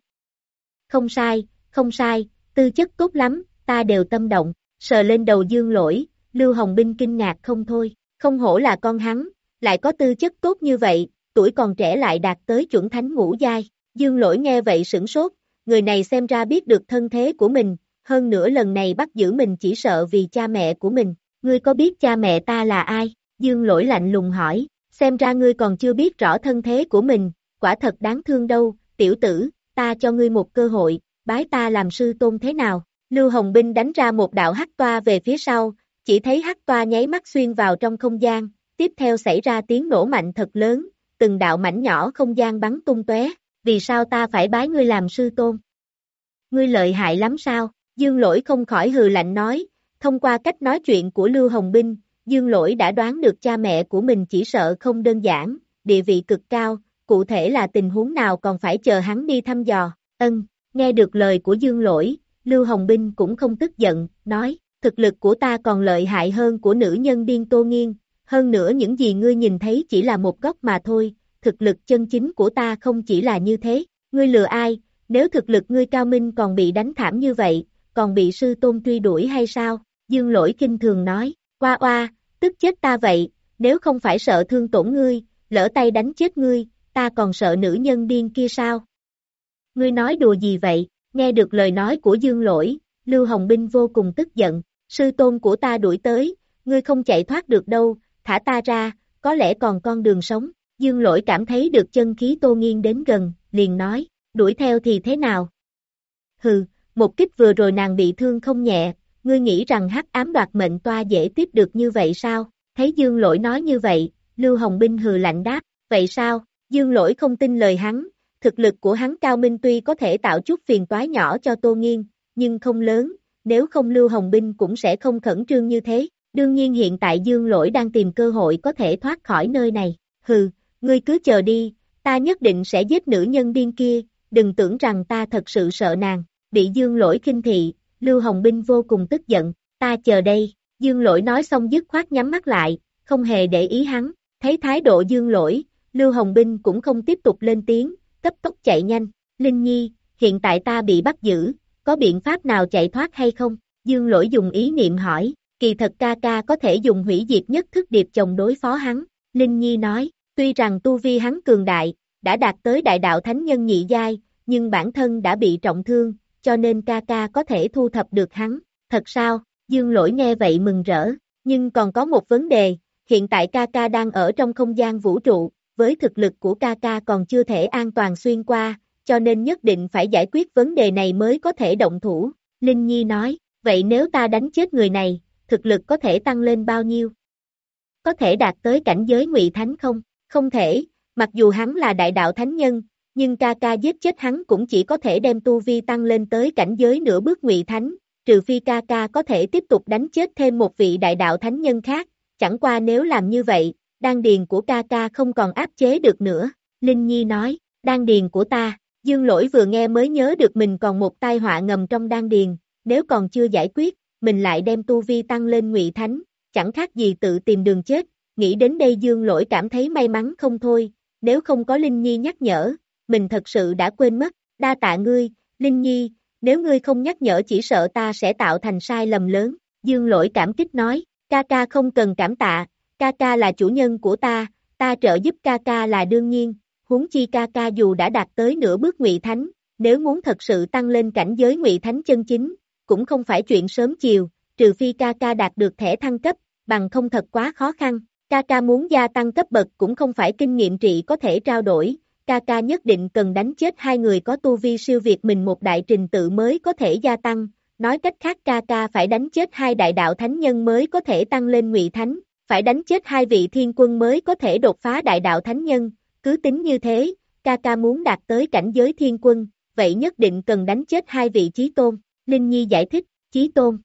Không sai, không sai, tư chất tốt lắm, ta đều tâm động, sờ lên đầu dương lỗi, Lưu Hồng Binh kinh ngạc không thôi, không hổ là con hắn, lại có tư chất tốt như vậy, tuổi còn trẻ lại đạt tới chuẩn thánh ngũ giai, dương lỗi nghe vậy sửng sốt, người này xem ra biết được thân thế của mình, hơn nữa lần này bắt giữ mình chỉ sợ vì cha mẹ của mình, ngươi có biết cha mẹ ta là ai? Dương lỗi lạnh lùng hỏi, xem ra ngươi còn chưa biết rõ thân thế của mình, quả thật đáng thương đâu, tiểu tử, ta cho ngươi một cơ hội, bái ta làm sư tôn thế nào? Lưu Hồng Binh đánh ra một đạo hắc toa về phía sau, chỉ thấy hắc toa nháy mắt xuyên vào trong không gian, tiếp theo xảy ra tiếng nổ mạnh thật lớn, từng đạo mảnh nhỏ không gian bắn tung tóe. vì sao ta phải bái ngươi làm sư tôn? Ngươi lợi hại lắm sao? Dương lỗi không khỏi hừ lạnh nói, thông qua cách nói chuyện của Lưu Hồng Binh, Dương lỗi đã đoán được cha mẹ của mình chỉ sợ không đơn giản, địa vị cực cao, cụ thể là tình huống nào còn phải chờ hắn đi thăm dò, ân, nghe được lời của Dương lỗi, Lưu Hồng Binh cũng không tức giận, nói, thực lực của ta còn lợi hại hơn của nữ nhân điên tô nghiêng, hơn nữa những gì ngươi nhìn thấy chỉ là một góc mà thôi, thực lực chân chính của ta không chỉ là như thế, ngươi lừa ai, nếu thực lực ngươi cao minh còn bị đánh thảm như vậy, còn bị sư tôn truy đuổi hay sao? Dương lỗi kinh thường nói, qua oa, tức chết ta vậy, nếu không phải sợ thương tổn ngươi, lỡ tay đánh chết ngươi, ta còn sợ nữ nhân điên kia sao? Ngươi nói đùa gì vậy? Nghe được lời nói của Dương lỗi, Lưu Hồng Binh vô cùng tức giận, sư tôn của ta đuổi tới, ngươi không chạy thoát được đâu, thả ta ra, có lẽ còn con đường sống. Dương lỗi cảm thấy được chân khí tô nghiêng đến gần, liền nói, đuổi theo thì thế nào? Hừ, một kích vừa rồi nàng bị thương không nhẹ, ngươi nghĩ rằng hắc ám đoạt mệnh toa dễ tiếp được như vậy sao? Thấy Dương lỗi nói như vậy, Lưu Hồng Binh hừ lạnh đáp, vậy sao? Dương lỗi không tin lời hắn, thực lực của hắn cao minh tuy có thể tạo chút phiền toái nhỏ cho Tô Nghiên, nhưng không lớn, nếu không Lưu Hồng Binh cũng sẽ không khẩn trương như thế. Đương nhiên hiện tại Dương Lỗi đang tìm cơ hội có thể thoát khỏi nơi này. Hừ, ngươi cứ chờ đi, ta nhất định sẽ giết nữ nhân điên kia, đừng tưởng rằng ta thật sự sợ nàng. Bị Dương Lỗi kinh thị, Lưu Hồng Binh vô cùng tức giận, ta chờ đây. Dương Lỗi nói xong dứt khoát nhắm mắt lại, không hề để ý hắn, thấy thái độ Dương Lỗi, Lưu Hồng Binh cũng không tiếp tục lên tiếng, cấp tốc chạy nhanh. Linh Nhi, hiện tại ta bị bắt giữ, có biện pháp nào chạy thoát hay không? Dương Lỗi dùng ý niệm hỏi, kỳ thật ca ca có thể dùng hủy diệt nhất thức điệp chồng đối phó hắn. Linh Nhi nói, tuy rằng tu vi hắn cường đại, đã đạt tới đại đạo thánh nhân nhị giai, nhưng bản thân đã bị trọng thương, cho nên ca ca có thể thu thập được hắn. Thật sao? Dương lỗi nghe vậy mừng rỡ, nhưng còn có một vấn đề, hiện tại ca ca đang ở trong không gian vũ trụ, với thực lực của ca ca còn chưa thể an toàn xuyên qua, cho nên nhất định phải giải quyết vấn đề này mới có thể động thủ. Linh Nhi nói, vậy nếu ta đánh chết người này, thực lực có thể tăng lên bao nhiêu? Có thể đạt tới cảnh giới ngụy thánh không? Không thể, mặc dù hắn là đại đạo thánh nhân, nhưng ca ca giết chết hắn cũng chỉ có thể đem tu vi tăng lên tới cảnh giới nửa bước ngụy thánh, trừ phi ca ca có thể tiếp tục đánh chết thêm một vị đại đạo thánh nhân khác, chẳng qua nếu làm như vậy, đan điền của ca ca không còn áp chế được nữa, Linh Nhi nói, đan điền của ta, dương lỗi vừa nghe mới nhớ được mình còn một tai họa ngầm trong đan điền, nếu còn chưa giải quyết, mình lại đem tu vi tăng lên ngụy thánh, chẳng khác gì tự tìm đường chết, nghĩ đến đây dương lỗi cảm thấy may mắn không thôi, nếu không có Linh Nhi nhắc nhở, mình thật sự đã quên mất, đa tạ ngươi, Linh Nhi, nếu ngươi không nhắc nhở chỉ sợ ta sẽ tạo thành sai lầm lớn, dương lỗi cảm kích nói, ca ca không cần cảm tạ, ca ca là chủ nhân của ta, ta trợ giúp ca ca là đương nhiên, huống chi ca ca dù đã đạt tới nửa bước ngụy thánh, nếu muốn thật sự tăng lên cảnh giới ngụy thánh chân chính, cũng không phải chuyện sớm chiều, trừ phi ca ca đạt được thẻ thăng cấp, bằng không thật quá khó khăn, ca ca muốn gia tăng cấp bậc cũng không phải kinh nghiệm trị có thể trao đổi, ca ca nhất định cần đánh chết hai người có tu vi siêu việt mình một đại trình tự mới có thể gia tăng, nói cách khác ca ca phải đánh chết hai đại đạo thánh nhân mới có thể tăng lên ngụy thánh, phải đánh chết hai vị thiên quân mới có thể đột phá đại đạo thánh nhân, cứ tính như thế, ca ca muốn đạt tới cảnh giới thiên quân, vậy nhất định cần đánh chết hai vị chí tôn, Linh Nhi giải thích, chí tôn.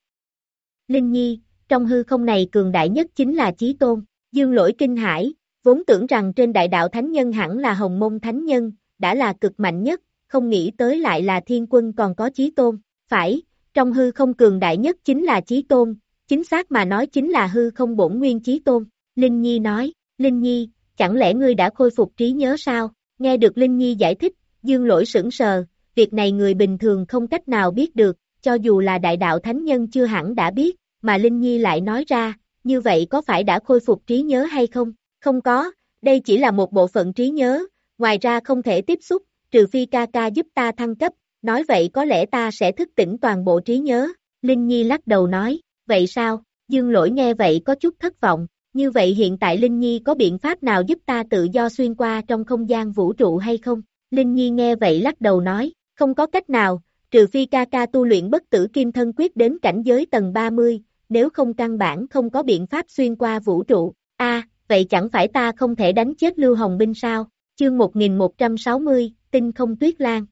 Linh Nhi, trong hư không này cường đại nhất chính là chí tôn, dương lỗi kinh hải, vốn tưởng rằng trên đại đạo thánh nhân hẳn là hồng mông thánh nhân, đã là cực mạnh nhất, không nghĩ tới lại là thiên quân còn có chí tôn, phải, trong hư không cường đại nhất chính là chí tôn, chính xác mà nói chính là hư không bổn nguyên chí tôn, Linh Nhi nói, Linh Nhi, chẳng lẽ ngươi đã khôi phục trí nhớ sao, nghe được Linh Nhi giải thích, dương lỗi sững sờ, việc này người bình thường không cách nào biết được, cho dù là đại đạo thánh nhân chưa hẳn đã biết, mà Linh Nhi lại nói ra, như vậy có phải đã khôi phục trí nhớ hay không? Không có, đây chỉ là một bộ phận trí nhớ, ngoài ra không thể tiếp xúc, trừ phi ca ca giúp ta thăng cấp, nói vậy có lẽ ta sẽ thức tỉnh toàn bộ trí nhớ. Linh Nhi lắc đầu nói, vậy sao? Dương lỗi nghe vậy có chút thất vọng, như vậy hiện tại Linh Nhi có biện pháp nào giúp ta tự do xuyên qua trong không gian vũ trụ hay không? Linh Nhi nghe vậy lắc đầu nói, không có cách nào, trừ phi ca ca tu luyện bất tử kim thân quyết đến cảnh giới tầng 30, nếu không căn bản không có biện pháp xuyên qua vũ trụ. A, vậy chẳng phải ta không thể đánh chết Lưu Hồng Binh sao? Chương 1160, Tinh không tuyết lan.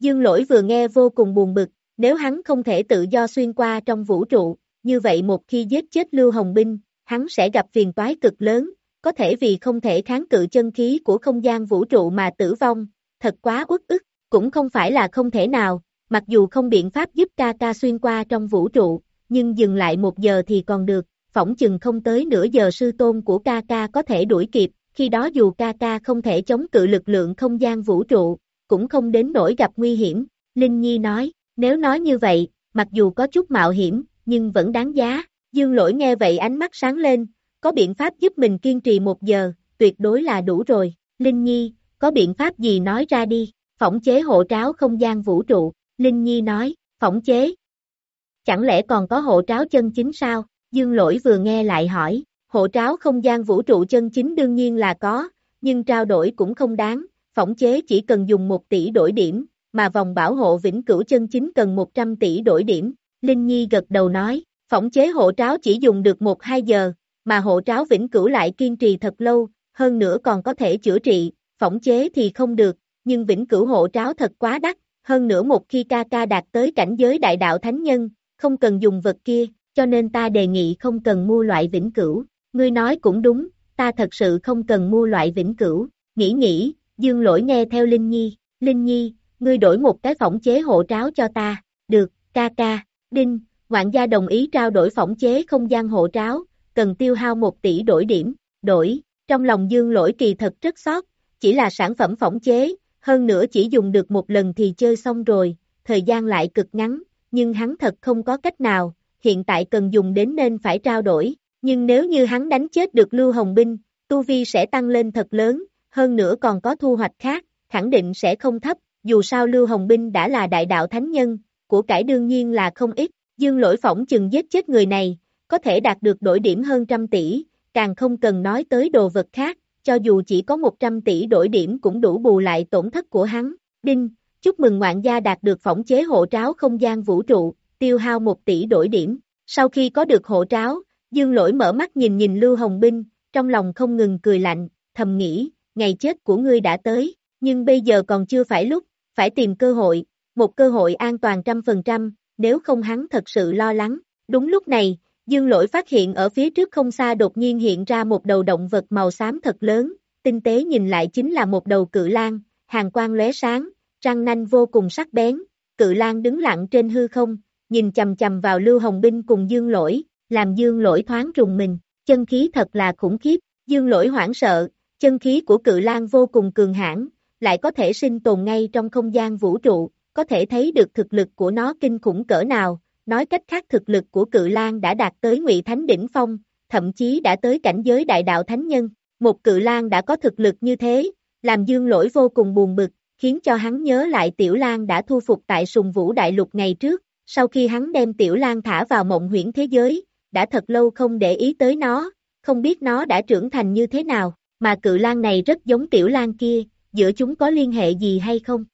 Dương lỗi vừa nghe vô cùng buồn bực, nếu hắn không thể tự do xuyên qua trong vũ trụ, như vậy một khi giết chết Lưu Hồng Binh, hắn sẽ gặp phiền toái cực lớn, có thể vì không thể kháng cự chân khí của không gian vũ trụ mà tử vong, thật quá uất ức, cũng không phải là không thể nào, mặc dù không biện pháp giúp ca ca xuyên qua trong vũ trụ, nhưng dừng lại một giờ thì còn được, phỏng chừng không tới nửa giờ sư tôn của ca ca có thể đuổi kịp, khi đó dù ca ca không thể chống cự lực lượng không gian vũ trụ, cũng không đến nỗi gặp nguy hiểm, Linh Nhi nói, nếu nói như vậy, mặc dù có chút mạo hiểm, nhưng vẫn đáng giá, dương lỗi nghe vậy ánh mắt sáng lên, có biện pháp giúp mình kiên trì một giờ, tuyệt đối là đủ rồi, Linh Nhi, có biện pháp gì nói ra đi, phỏng chế hộ tráo không gian vũ trụ, Linh Nhi nói, phỏng chế, chẳng lẽ còn có hộ tráo chân chính sao? Dương lỗi vừa nghe lại hỏi, hộ tráo không gian vũ trụ chân chính đương nhiên là có, nhưng trao đổi cũng không đáng, phỏng chế chỉ cần dùng 1 tỷ đổi điểm, mà vòng bảo hộ vĩnh cửu chân chính cần 100 tỷ đổi điểm. Linh Nhi gật đầu nói, phỏng chế hộ tráo chỉ dùng được 1-2 giờ, mà hộ tráo vĩnh cửu lại kiên trì thật lâu, hơn nữa còn có thể chữa trị, phỏng chế thì không được, nhưng vĩnh cửu hộ tráo thật quá đắt, hơn nữa một khi ca ca đạt tới cảnh giới đại đạo thánh nhân, không cần dùng vật kia, cho nên ta đề nghị không cần mua loại vĩnh cửu. Ngươi nói cũng đúng, ta thật sự không cần mua loại vĩnh cửu. Nghĩ nghĩ, dương lỗi nghe theo Linh Nhi. Linh Nhi, ngươi đổi một cái phỏng chế hộ tráo cho ta. Được, ca ca, đinh, ngoạn gia đồng ý trao đổi phỏng chế không gian hộ tráo, cần tiêu hao một tỷ đổi điểm, đổi. Trong lòng dương lỗi kỳ thật rất sót, chỉ là sản phẩm phỏng chế, hơn nữa chỉ dùng được một lần thì chơi xong rồi, thời gian lại cực ngắn, nhưng hắn thật không có cách nào, hiện tại cần dùng đến nên phải trao đổi, nhưng nếu như hắn đánh chết được Lưu Hồng Binh, tu vi sẽ tăng lên thật lớn, hơn nữa còn có thu hoạch khác, khẳng định sẽ không thấp, dù sao Lưu Hồng Binh đã là đại đạo thánh nhân, của cải đương nhiên là không ít, dương lỗi phỏng chừng giết chết người này, có thể đạt được đổi điểm hơn trăm tỷ, càng không cần nói tới đồ vật khác, cho dù chỉ có 100 tỷ đổi điểm cũng đủ bù lại tổn thất của hắn. Đinh, chúc mừng ngoạn gia đạt được phỏng chế hộ tráo không gian vũ trụ, tiêu hao 1 tỷ đổi điểm. Sau khi có được hộ tráo, Dương Lỗi mở mắt nhìn nhìn Lưu Hồng Binh, trong lòng không ngừng cười lạnh, thầm nghĩ, ngày chết của ngươi đã tới, nhưng bây giờ còn chưa phải lúc, phải tìm cơ hội, một cơ hội an toàn trăm phần trăm, nếu không hắn thật sự lo lắng. Đúng lúc này, Dương Lỗi phát hiện ở phía trước không xa đột nhiên hiện ra một đầu động vật màu xám thật lớn, tinh tế nhìn lại chính là một đầu cự lang, hàng quang lóe sáng, răng nanh vô cùng sắc bén, cự lang đứng lặng trên hư không, nhìn chầm chầm vào Lưu Hồng Binh cùng Dương Lỗi, làm Dương Lỗi thoáng trùng mình, chân khí thật là khủng khiếp, Dương Lỗi hoảng sợ, chân khí của cự lang vô cùng cường hãn, lại có thể sinh tồn ngay trong không gian vũ trụ, có thể thấy được thực lực của nó kinh khủng cỡ nào, nói cách khác thực lực của cự lang đã đạt tới ngụy thánh đỉnh phong, thậm chí đã tới cảnh giới đại đạo thánh nhân, một cự lang đã có thực lực như thế, làm dương lỗi vô cùng buồn bực, khiến cho hắn nhớ lại tiểu lang đã thu phục tại sùng vũ đại lục ngày trước, sau khi hắn đem tiểu Lan thả vào mộng huyễn thế giới, đã thật lâu không để ý tới nó, không biết nó đã trưởng thành như thế nào, mà cự Lan này rất giống tiểu Lan kia, giữa chúng có liên hệ gì hay không?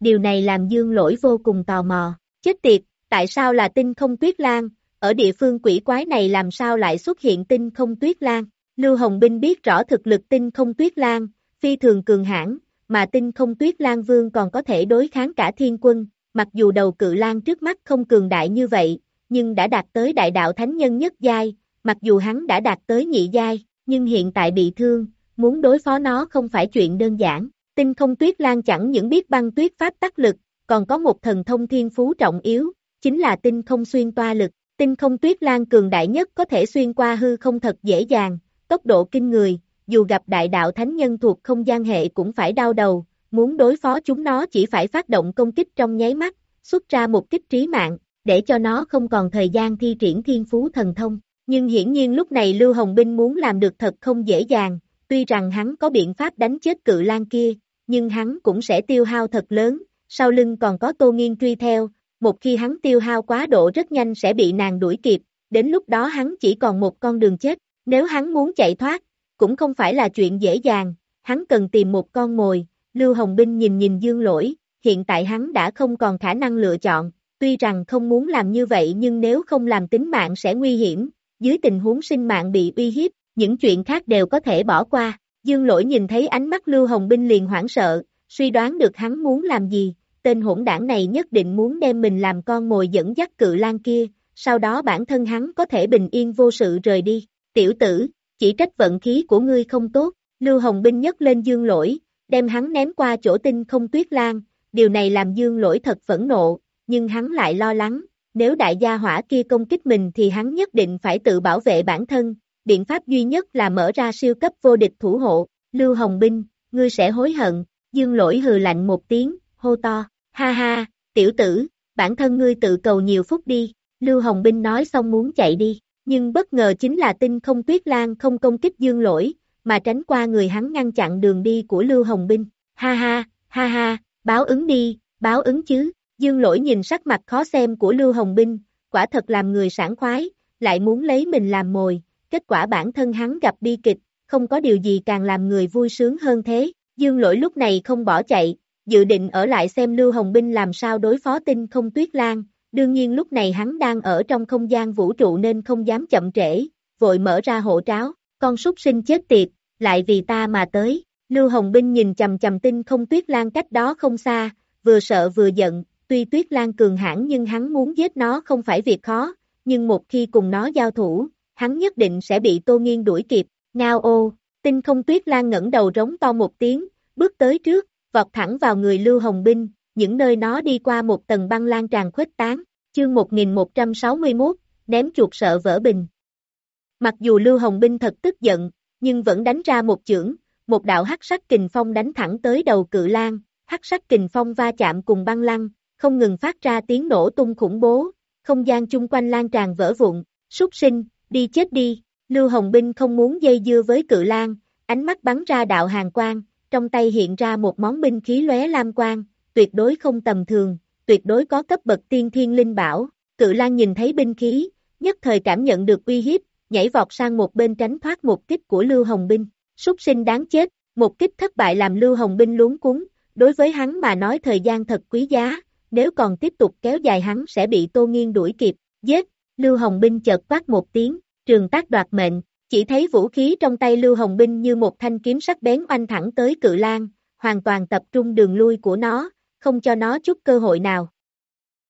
Điều này làm dương lỗi vô cùng tò mò, chết tiệt, tại sao là tinh không tuyết Lan? ở địa phương quỷ quái này làm sao lại xuất hiện tinh không tuyết Lan? Lưu Hồng Binh biết rõ thực lực tinh không tuyết Lan phi thường cường hãn, mà tinh không tuyết Lan vương còn có thể đối kháng cả thiên quân, mặc dù đầu cự Lan trước mắt không cường đại như vậy, nhưng đã đạt tới đại đạo thánh nhân nhất giai, mặc dù hắn đã đạt tới nhị giai, nhưng hiện tại bị thương, muốn đối phó nó không phải chuyện đơn giản. Tinh không tuyết lan chẳng những biết băng tuyết pháp tác lực, còn có một thần thông thiên phú trọng yếu, chính là tinh không xuyên toa lực. Tinh không tuyết lan cường đại nhất có thể xuyên qua hư không thật dễ dàng, tốc độ kinh người, dù gặp đại đạo thánh nhân thuộc không gian hệ cũng phải đau đầu, muốn đối phó chúng nó chỉ phải phát động công kích trong nháy mắt, xuất ra một kích trí mạng, để cho nó không còn thời gian thi triển thiên phú thần thông. Nhưng hiển nhiên lúc này Lưu Hồng Binh muốn làm được thật không dễ dàng, tuy rằng hắn có biện pháp đánh chết cự lan kia, nhưng hắn cũng sẽ tiêu hao thật lớn, sau lưng còn có tô nghiên truy theo, một khi hắn tiêu hao quá độ rất nhanh sẽ bị nàng đuổi kịp, đến lúc đó hắn chỉ còn một con đường chết, nếu hắn muốn chạy thoát, cũng không phải là chuyện dễ dàng, hắn cần tìm một con mồi, Lưu Hồng Binh nhìn nhìn dương lỗi, hiện tại hắn đã không còn khả năng lựa chọn, tuy rằng không muốn làm như vậy nhưng nếu không làm tính mạng sẽ nguy hiểm, dưới tình huống sinh mạng bị uy hiếp, những chuyện khác đều có thể bỏ qua. Dương lỗi nhìn thấy ánh mắt Lưu Hồng Binh liền hoảng sợ, suy đoán được hắn muốn làm gì, tên hỗn đảng này nhất định muốn đem mình làm con mồi dẫn dắt cự lan kia, sau đó bản thân hắn có thể bình yên vô sự rời đi. Tiểu tử, chỉ trách vận khí của ngươi không tốt, Lưu Hồng Binh nhấc lên dương lỗi, đem hắn ném qua chỗ tinh không tuyết lan, điều này làm dương lỗi thật phẫn nộ, nhưng hắn lại lo lắng, nếu đại gia hỏa kia công kích mình thì hắn nhất định phải tự bảo vệ bản thân, biện pháp duy nhất là mở ra siêu cấp vô địch thủ hộ, Lưu Hồng Binh, ngươi sẽ hối hận, dương lỗi hừ lạnh một tiếng, hô to, ha ha, tiểu tử, bản thân ngươi tự cầu nhiều phút đi, Lưu Hồng Binh nói xong muốn chạy đi, nhưng bất ngờ chính là tinh không tuyết lan không công kích dương lỗi, mà tránh qua người hắn ngăn chặn đường đi của Lưu Hồng Binh, ha ha, ha ha, báo ứng đi, báo ứng chứ, dương lỗi nhìn sắc mặt khó xem của Lưu Hồng Binh, quả thật làm người sảng khoái, lại muốn lấy mình làm mồi, kết quả bản thân hắn gặp bi kịch, không có điều gì càng làm người vui sướng hơn thế, dương lỗi lúc này không bỏ chạy, dự định ở lại xem Lưu Hồng Binh làm sao đối phó tinh không tuyết lan, đương nhiên lúc này hắn đang ở trong không gian vũ trụ nên không dám chậm trễ, vội mở ra hộ tráo, con súc sinh chết tiệt, lại vì ta mà tới, Lưu Hồng Binh nhìn chầm chầm tinh không tuyết lan cách đó không xa, vừa sợ vừa giận, tuy tuyết lan cường hãn nhưng hắn muốn giết nó không phải việc khó, nhưng một khi cùng nó giao thủ, hắn nhất định sẽ bị Tô Nghiên đuổi kịp, ngao ô, tinh không tuyết lan ngẩng đầu rống to một tiếng, bước tới trước, vọt thẳng vào người Lưu Hồng Binh, những nơi nó đi qua một tầng băng lan tràn khuếch tán, chương 1161, ném chuột sợ vỡ bình. Mặc dù Lưu Hồng Binh thật tức giận, nhưng vẫn đánh ra một chưởng, một đạo hắc sắc kình phong đánh thẳng tới đầu cự lan, hắc sắc kình phong va chạm cùng băng lăng, không ngừng phát ra tiếng nổ tung khủng bố, không gian chung quanh lan tràn vỡ vụn, súc sinh, đi chết đi, Lưu Hồng Binh không muốn dây dưa với cự lan, ánh mắt bắn ra đạo hàng quang, trong tay hiện ra một món binh khí lóe lam quang, tuyệt đối không tầm thường, tuyệt đối có cấp bậc tiên thiên linh bảo, cự lan nhìn thấy binh khí, nhất thời cảm nhận được uy hiếp, nhảy vọt sang một bên tránh thoát một kích của Lưu Hồng Binh, súc sinh đáng chết, một kích thất bại làm Lưu Hồng Binh luống cuống, đối với hắn mà nói thời gian thật quý giá, nếu còn tiếp tục kéo dài hắn sẽ bị Tô Nghiên đuổi kịp, giết, Lưu Hồng Binh chợt quát một tiếng, trường tác đoạt mệnh, chỉ thấy vũ khí trong tay Lưu Hồng Binh như một thanh kiếm sắc bén oanh thẳng tới cự lan, hoàn toàn tập trung đường lui của nó, không cho nó chút cơ hội nào.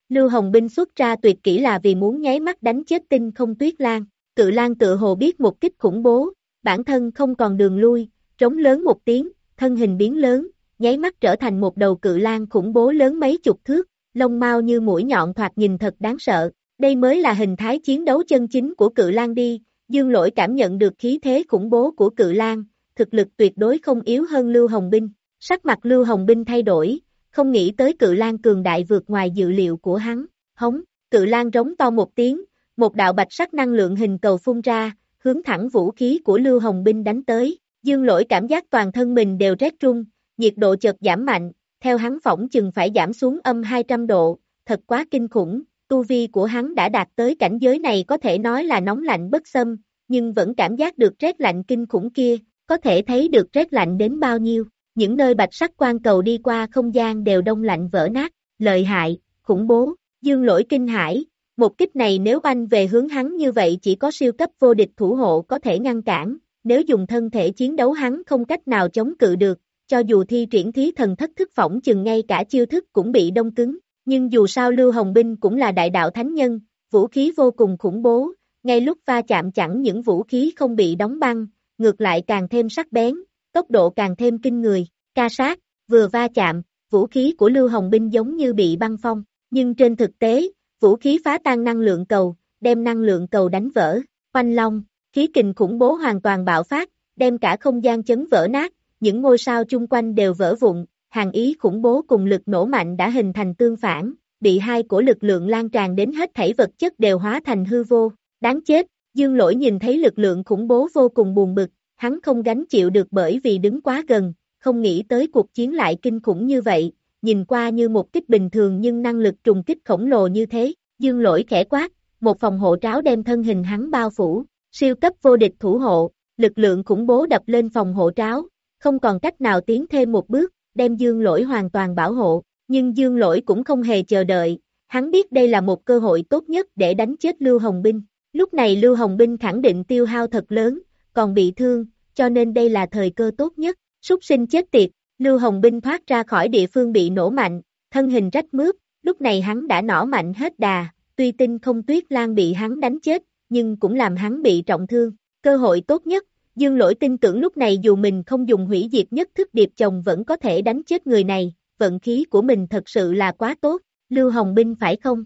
Lưu Hồng Binh xuất ra tuyệt kỹ là vì muốn nháy mắt đánh chết tinh không tuyết lan, cự lan tự hồ biết một kích khủng bố, bản thân không còn đường lui, trống lớn một tiếng, thân hình biến lớn, nháy mắt trở thành một đầu cự lan khủng bố lớn mấy chục thước, lông mau như mũi nhọn thoạt nhìn thật đáng sợ. Đây mới là hình thái chiến đấu chân chính của cự lan đi, dương lỗi cảm nhận được khí thế khủng bố của cự lan, thực lực tuyệt đối không yếu hơn Lưu Hồng Binh. Sắc mặt Lưu Hồng Binh thay đổi, không nghĩ tới cự lan cường đại vượt ngoài dự liệu của hắn. Hống, cự lan rống to một tiếng, một đạo bạch sắc năng lượng hình cầu phun ra, hướng thẳng vũ khí của Lưu Hồng Binh đánh tới. Dương lỗi cảm giác toàn thân mình đều rét trung, nhiệt độ chợt giảm mạnh, theo hắn phỏng chừng phải giảm xuống âm 200 độ, thật quá kinh khủng, tu vi của hắn đã đạt tới cảnh giới này có thể nói là nóng lạnh bất xâm, nhưng vẫn cảm giác được rét lạnh kinh khủng kia, có thể thấy được rét lạnh đến bao nhiêu, những nơi bạch sắc quan cầu đi qua không gian đều đông lạnh vỡ nát, lợi hại, khủng bố, dương lỗi kinh hãi một kích này nếu anh về hướng hắn như vậy chỉ có siêu cấp vô địch thủ hộ có thể ngăn cản, nếu dùng thân thể chiến đấu hắn không cách nào chống cự được, cho dù thi triển thí thần thất thức phỏng chừng ngay cả chiêu thức cũng bị đông cứng, nhưng dù sao Lưu Hồng Binh cũng là đại đạo thánh nhân, vũ khí vô cùng khủng bố, ngay lúc va chạm chẳng những vũ khí không bị đóng băng, ngược lại càng thêm sắc bén, tốc độ càng thêm kinh người, ca sát, vừa va chạm, vũ khí của Lưu Hồng Binh giống như bị băng phong, nhưng trên thực tế, vũ khí phá tan năng lượng cầu, đem năng lượng cầu đánh vỡ, quanh long, khí kình khủng bố hoàn toàn bạo phát, đem cả không gian chấn vỡ nát, những ngôi sao chung quanh đều vỡ vụn, hàng ý khủng bố cùng lực nổ mạnh đã hình thành tương phản, bị hai của lực lượng lan tràn đến hết thảy vật chất đều hóa thành hư vô, đáng chết, dương lỗi nhìn thấy lực lượng khủng bố vô cùng buồn bực, hắn không gánh chịu được bởi vì đứng quá gần, không nghĩ tới cuộc chiến lại kinh khủng như vậy, nhìn qua như một kích bình thường nhưng năng lực trùng kích khổng lồ như thế, dương lỗi khẽ quát, một phòng hộ tráo đem thân hình hắn bao phủ, siêu cấp vô địch thủ hộ, lực lượng khủng bố đập lên phòng hộ tráo, không còn cách nào tiến thêm một bước, đem dương lỗi hoàn toàn bảo hộ, nhưng dương lỗi cũng không hề chờ đợi, hắn biết đây là một cơ hội tốt nhất để đánh chết Lưu Hồng Binh, lúc này Lưu Hồng Binh khẳng định tiêu hao thật lớn, còn bị thương, cho nên đây là thời cơ tốt nhất, súc sinh chết tiệt, Lưu Hồng Binh thoát ra khỏi địa phương bị nổ mạnh, thân hình rách mướp, lúc này hắn đã nỏ mạnh hết đà, tuy tinh không tuyết lan bị hắn đánh chết, nhưng cũng làm hắn bị trọng thương, cơ hội tốt nhất, Dương lỗi tin tưởng lúc này dù mình không dùng hủy diệt nhất thức điệp chồng vẫn có thể đánh chết người này, vận khí của mình thật sự là quá tốt, Lưu Hồng Binh phải không?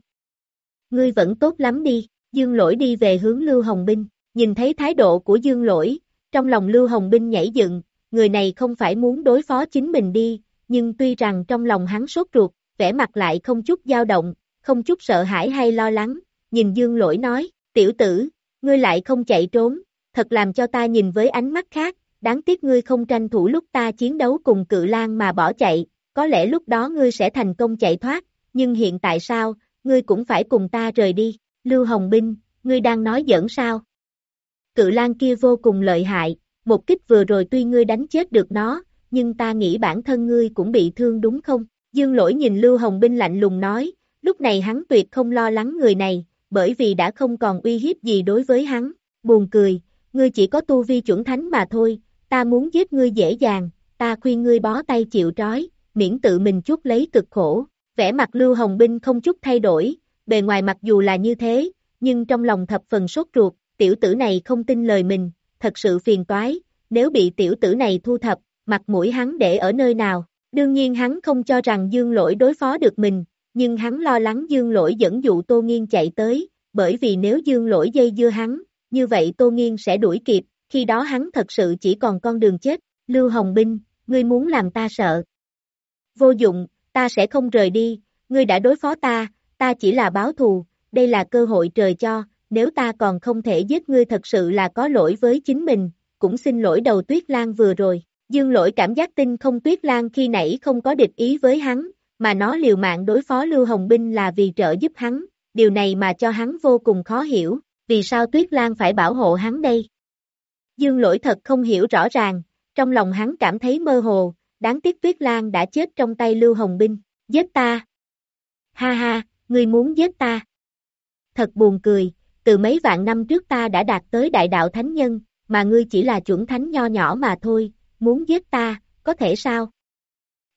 Ngươi vẫn tốt lắm đi, Dương lỗi đi về hướng Lưu Hồng Binh, nhìn thấy thái độ của Dương lỗi, trong lòng Lưu Hồng Binh nhảy dựng, người này không phải muốn đối phó chính mình đi, nhưng tuy rằng trong lòng hắn sốt ruột, vẻ mặt lại không chút dao động, không chút sợ hãi hay lo lắng, nhìn Dương lỗi nói, tiểu tử, ngươi lại không chạy trốn, thật làm cho ta nhìn với ánh mắt khác, đáng tiếc ngươi không tranh thủ lúc ta chiến đấu cùng cự lan mà bỏ chạy, có lẽ lúc đó ngươi sẽ thành công chạy thoát, nhưng hiện tại sao, ngươi cũng phải cùng ta rời đi, Lưu Hồng Binh, ngươi đang nói giỡn sao? Cự lan kia vô cùng lợi hại, một kích vừa rồi tuy ngươi đánh chết được nó, nhưng ta nghĩ bản thân ngươi cũng bị thương đúng không? Dương lỗi nhìn Lưu Hồng Binh lạnh lùng nói, lúc này hắn tuyệt không lo lắng người này, bởi vì đã không còn uy hiếp gì đối với hắn, buồn cười, ngươi chỉ có tu vi chuẩn thánh mà thôi, ta muốn giết ngươi dễ dàng, ta khuyên ngươi bó tay chịu trói, miễn tự mình chút lấy cực khổ. Vẻ mặt Lưu Hồng Binh không chút thay đổi, bề ngoài mặc dù là như thế, nhưng trong lòng thập phần sốt ruột, tiểu tử này không tin lời mình, thật sự phiền toái, nếu bị tiểu tử này thu thập, mặt mũi hắn để ở nơi nào, đương nhiên hắn không cho rằng dương lỗi đối phó được mình, nhưng hắn lo lắng dương lỗi dẫn dụ tô nghiên chạy tới, bởi vì nếu dương lỗi dây dưa hắn, như vậy Tô Nghiên sẽ đuổi kịp, khi đó hắn thật sự chỉ còn con đường chết, Lưu Hồng Binh, ngươi muốn làm ta sợ. Vô dụng, ta sẽ không rời đi, ngươi đã đối phó ta, ta chỉ là báo thù, đây là cơ hội trời cho, nếu ta còn không thể giết ngươi thật sự là có lỗi với chính mình, cũng xin lỗi đầu Tuyết Lan vừa rồi. Dương lỗi cảm giác tin không Tuyết Lan khi nãy không có địch ý với hắn, mà nó liều mạng đối phó Lưu Hồng Binh là vì trợ giúp hắn, điều này mà cho hắn vô cùng khó hiểu vì sao Tuyết Lan phải bảo hộ hắn đây? Dương lỗi thật không hiểu rõ ràng, Trong lòng hắn cảm thấy mơ hồ, đáng tiếc Tuyết Lan đã chết trong tay Lưu Hồng Binh, giết ta. Ha ha, ngươi muốn giết ta. Thật buồn cười, từ mấy vạn năm trước ta đã đạt tới đại đạo thánh nhân, mà ngươi chỉ là chuẩn thánh nho nhỏ mà thôi, muốn giết ta, có thể sao?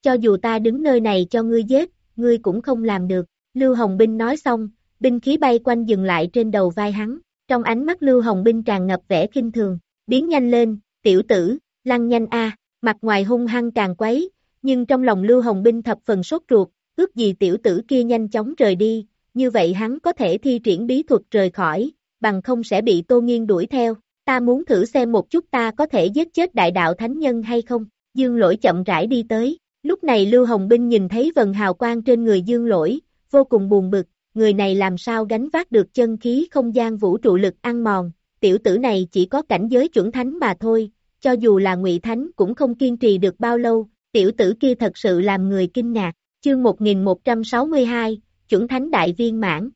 Cho dù ta đứng nơi này cho ngươi giết, ngươi cũng không làm được. Lưu Hồng Binh nói xong, binh khí bay quanh dừng lại trên đầu vai hắn. Trong ánh mắt Lưu Hồng Binh tràn ngập vẻ kinh thường, biến nhanh lên, tiểu tử, lăn nhanh a, mặt ngoài hung hăng càng quấy, nhưng trong lòng Lưu Hồng Binh thập phần sốt ruột, ước gì tiểu tử kia nhanh chóng rời đi, như vậy hắn có thể thi triển bí thuật rời khỏi, bằng không sẽ bị Tô Nghiên đuổi theo. Ta muốn thử xem một chút ta có thể giết chết đại đạo thánh nhân hay không. Dương lỗi chậm rãi đi tới. Lúc này Lưu Hồng Binh nhìn thấy vần hào quang trên người dương lỗi, vô cùng buồn bực, người này làm sao gánh vác được chân khí không gian vũ trụ lực ăn mòn, tiểu tử này chỉ có cảnh giới chuẩn thánh mà thôi, cho dù là ngụy thánh cũng không kiên trì được bao lâu, tiểu tử kia thật sự làm người kinh ngạc. Chương 1162, chuẩn thánh đại viên mãn.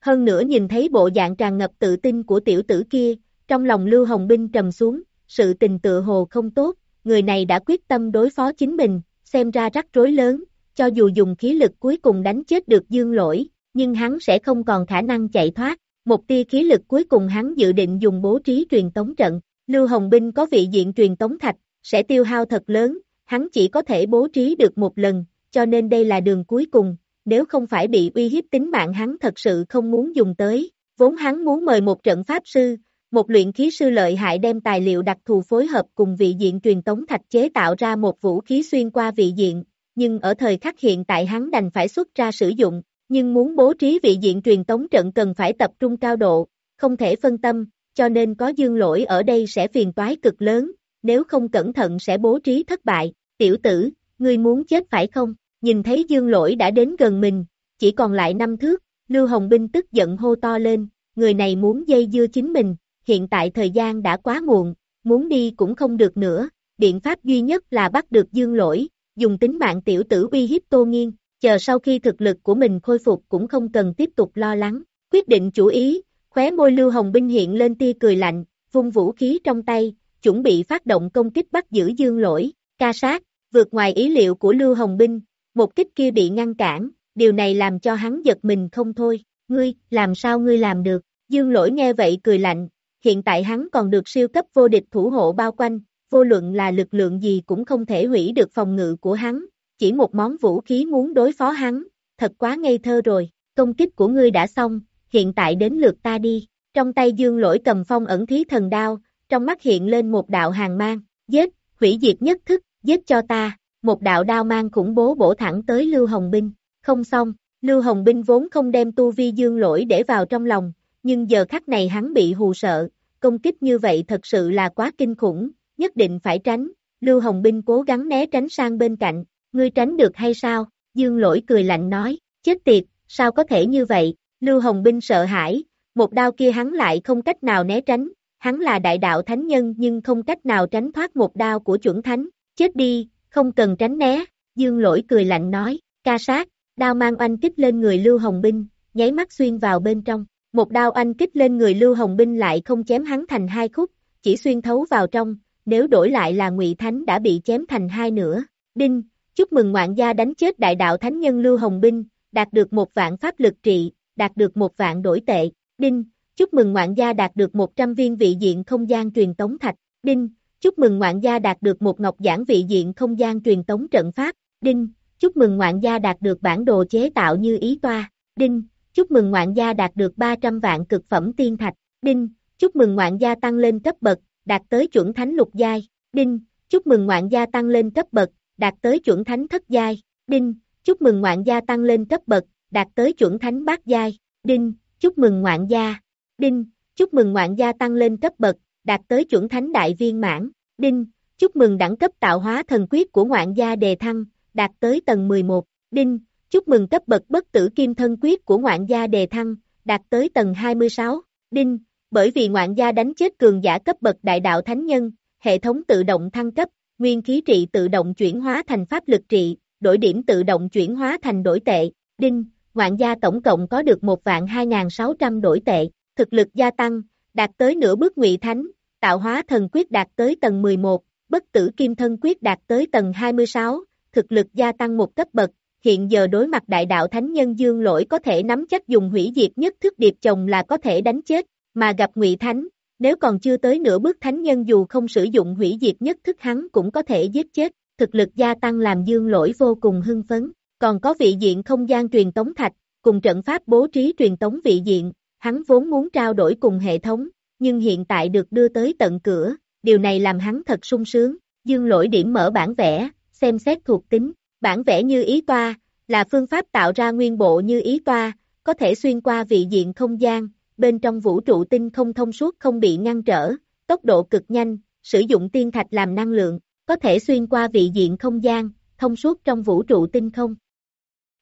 Hơn nữa nhìn thấy bộ dạng tràn ngập tự tin của tiểu tử kia, trong lòng Lưu Hồng Binh trầm xuống, sự tình tự hồ không tốt, người này đã quyết tâm đối phó chính mình, xem ra rắc rối lớn, cho dù dùng khí lực cuối cùng đánh chết được dương lỗi, nhưng hắn sẽ không còn khả năng chạy thoát. Một tia khí lực cuối cùng hắn dự định dùng bố trí truyền tống trận. Lưu Hồng Binh có vị diện truyền tống thạch, sẽ tiêu hao thật lớn, hắn chỉ có thể bố trí được một lần, cho nên đây là đường cuối cùng, nếu không phải bị uy hiếp tính mạng hắn thật sự không muốn dùng tới. Vốn hắn muốn mời một trận pháp sư, một luyện khí sư lợi hại đem tài liệu đặc thù phối hợp cùng vị diện truyền tống thạch chế tạo ra một vũ khí xuyên qua vị diện, nhưng ở thời khắc hiện tại hắn đành phải xuất ra sử dụng, nhưng muốn bố trí vị diện truyền tống trận cần phải tập trung cao độ, không thể phân tâm, cho nên có dương lỗi ở đây sẽ phiền toái cực lớn, nếu không cẩn thận sẽ bố trí thất bại, tiểu tử, ngươi muốn chết phải không? Nhìn thấy dương lỗi đã đến gần mình, chỉ còn lại năm thước, Lưu Hồng Binh tức giận hô to lên, người này muốn dây dưa chính mình, hiện tại thời gian đã quá muộn, muốn đi cũng không được nữa, biện pháp duy nhất là bắt được dương lỗi, dùng tính mạng tiểu tử uy hiếp tô nghiên, chờ sau khi thực lực của mình khôi phục cũng không cần tiếp tục lo lắng, quyết định chủ ý, khóe môi Lưu Hồng Binh hiện lên tia cười lạnh, vung vũ khí trong tay, chuẩn bị phát động công kích bắt giữ dương lỗi, ca sát, vượt ngoài ý liệu của Lưu Hồng Binh, một kích kia bị ngăn cản, điều này làm cho hắn giật mình không thôi, ngươi, làm sao ngươi làm được, dương lỗi nghe vậy cười lạnh, hiện tại hắn còn được siêu cấp vô địch thủ hộ bao quanh, vô luận là lực lượng gì cũng không thể hủy được phòng ngự của hắn, chỉ một món vũ khí muốn đối phó hắn, thật quá ngây thơ rồi, công kích của ngươi đã xong, hiện tại đến lượt ta đi, trong tay dương lỗi cầm phong ẩn thí thần đao, trong mắt hiện lên một đạo hàng mang, giết, hủy diệt nhất thức, giết cho ta, một đạo đao mang khủng bố bổ thẳng tới Lưu Hồng Binh, không xong, Lưu Hồng Binh vốn không đem tu vi dương lỗi để vào trong lòng, nhưng giờ khắc này hắn bị hù sợ, công kích như vậy thật sự là quá kinh khủng, nhất định phải tránh, Lưu Hồng Binh cố gắng né tránh sang bên cạnh, ngươi tránh được hay sao, dương lỗi cười lạnh nói, chết tiệt, sao có thể như vậy, Lưu Hồng Binh sợ hãi, một đao kia hắn lại không cách nào né tránh, hắn là đại đạo thánh nhân nhưng không cách nào tránh thoát một đao của chuẩn thánh, chết đi, không cần tránh né, dương lỗi cười lạnh nói, ca sát, đao mang oanh kích lên người Lưu Hồng Binh, nháy mắt xuyên vào bên trong, một đao oanh kích lên người Lưu Hồng Binh lại không chém hắn thành hai khúc, chỉ xuyên thấu vào trong, nếu đổi lại là Ngụy Thánh đã bị chém thành hai nửa. Đinh, chúc mừng ngoạn gia đánh chết đại đạo thánh nhân Lưu Hồng Binh, đạt được một vạn pháp lực trị, đạt được một vạn đổi tệ. Đinh, chúc mừng ngoạn gia đạt được 100 viên vị diện không gian truyền tống thạch. Đinh, chúc mừng ngoạn gia đạt được một ngọc giảng vị diện không gian truyền tống trận pháp. Đinh, chúc mừng ngoạn gia đạt được bản đồ chế tạo như ý toa. Đinh, chúc mừng ngoạn gia đạt được 300 vạn cực phẩm tiên thạch. Đinh, chúc mừng ngoạn gia tăng lên cấp bậc, đạt tới chuẩn thánh lục giai. Đinh, chúc mừng ngoạn gia tăng lên cấp bậc, đạt tới chuẩn thánh thất giai. Đinh, chúc mừng ngoạn gia tăng lên cấp bậc, đạt tới chuẩn thánh bát giai. Đinh, chúc mừng ngoạn gia. Đinh, chúc mừng ngoạn gia tăng lên cấp bậc, đạt tới chuẩn thánh đại viên mãn. Đinh, chúc mừng đẳng cấp tạo hóa thần quyết của ngoạn gia đề thăng, đạt tới tầng 11. Đinh, chúc mừng cấp bậc bất tử kim thân quyết của ngoạn gia đề thăng, đạt tới tầng 26. Đinh, bởi vì ngoạn gia đánh chết cường giả cấp bậc đại đạo thánh nhân, hệ thống tự động thăng cấp, nguyên khí trị tự động chuyển hóa thành pháp lực trị, đổi điểm tự động chuyển hóa thành đổi tệ. Đinh, ngoạn gia tổng cộng có được một vạn 2.600 đổi tệ, thực lực gia tăng, đạt tới nửa bước ngụy thánh, tạo hóa thần quyết đạt tới tầng 11, bất tử kim thân quyết đạt tới tầng 26, thực lực gia tăng một cấp bậc, hiện giờ đối mặt đại đạo thánh nhân dương lỗi có thể nắm chắc dùng hủy diệt nhất thức điệp chồng là có thể đánh chết, mà gặp ngụy thánh, nếu còn chưa tới nửa bước thánh nhân dù không sử dụng hủy diệt nhất thức hắn cũng có thể giết chết, thực lực gia tăng làm dương lỗi vô cùng hưng phấn, còn có vị diện không gian truyền tống thạch, cùng trận pháp bố trí truyền tống vị diện, hắn vốn muốn trao đổi cùng hệ thống, nhưng hiện tại được đưa tới tận cửa, điều này làm hắn thật sung sướng, dương lỗi điểm mở bản vẽ, xem xét thuộc tính, bản vẽ như ý toa, là phương pháp tạo ra nguyên bộ như ý toa, có thể xuyên qua vị diện không gian, bên trong vũ trụ tinh không thông suốt không bị ngăn trở, tốc độ cực nhanh, sử dụng tiên thạch làm năng lượng, có thể xuyên qua vị diện không gian, thông suốt trong vũ trụ tinh không.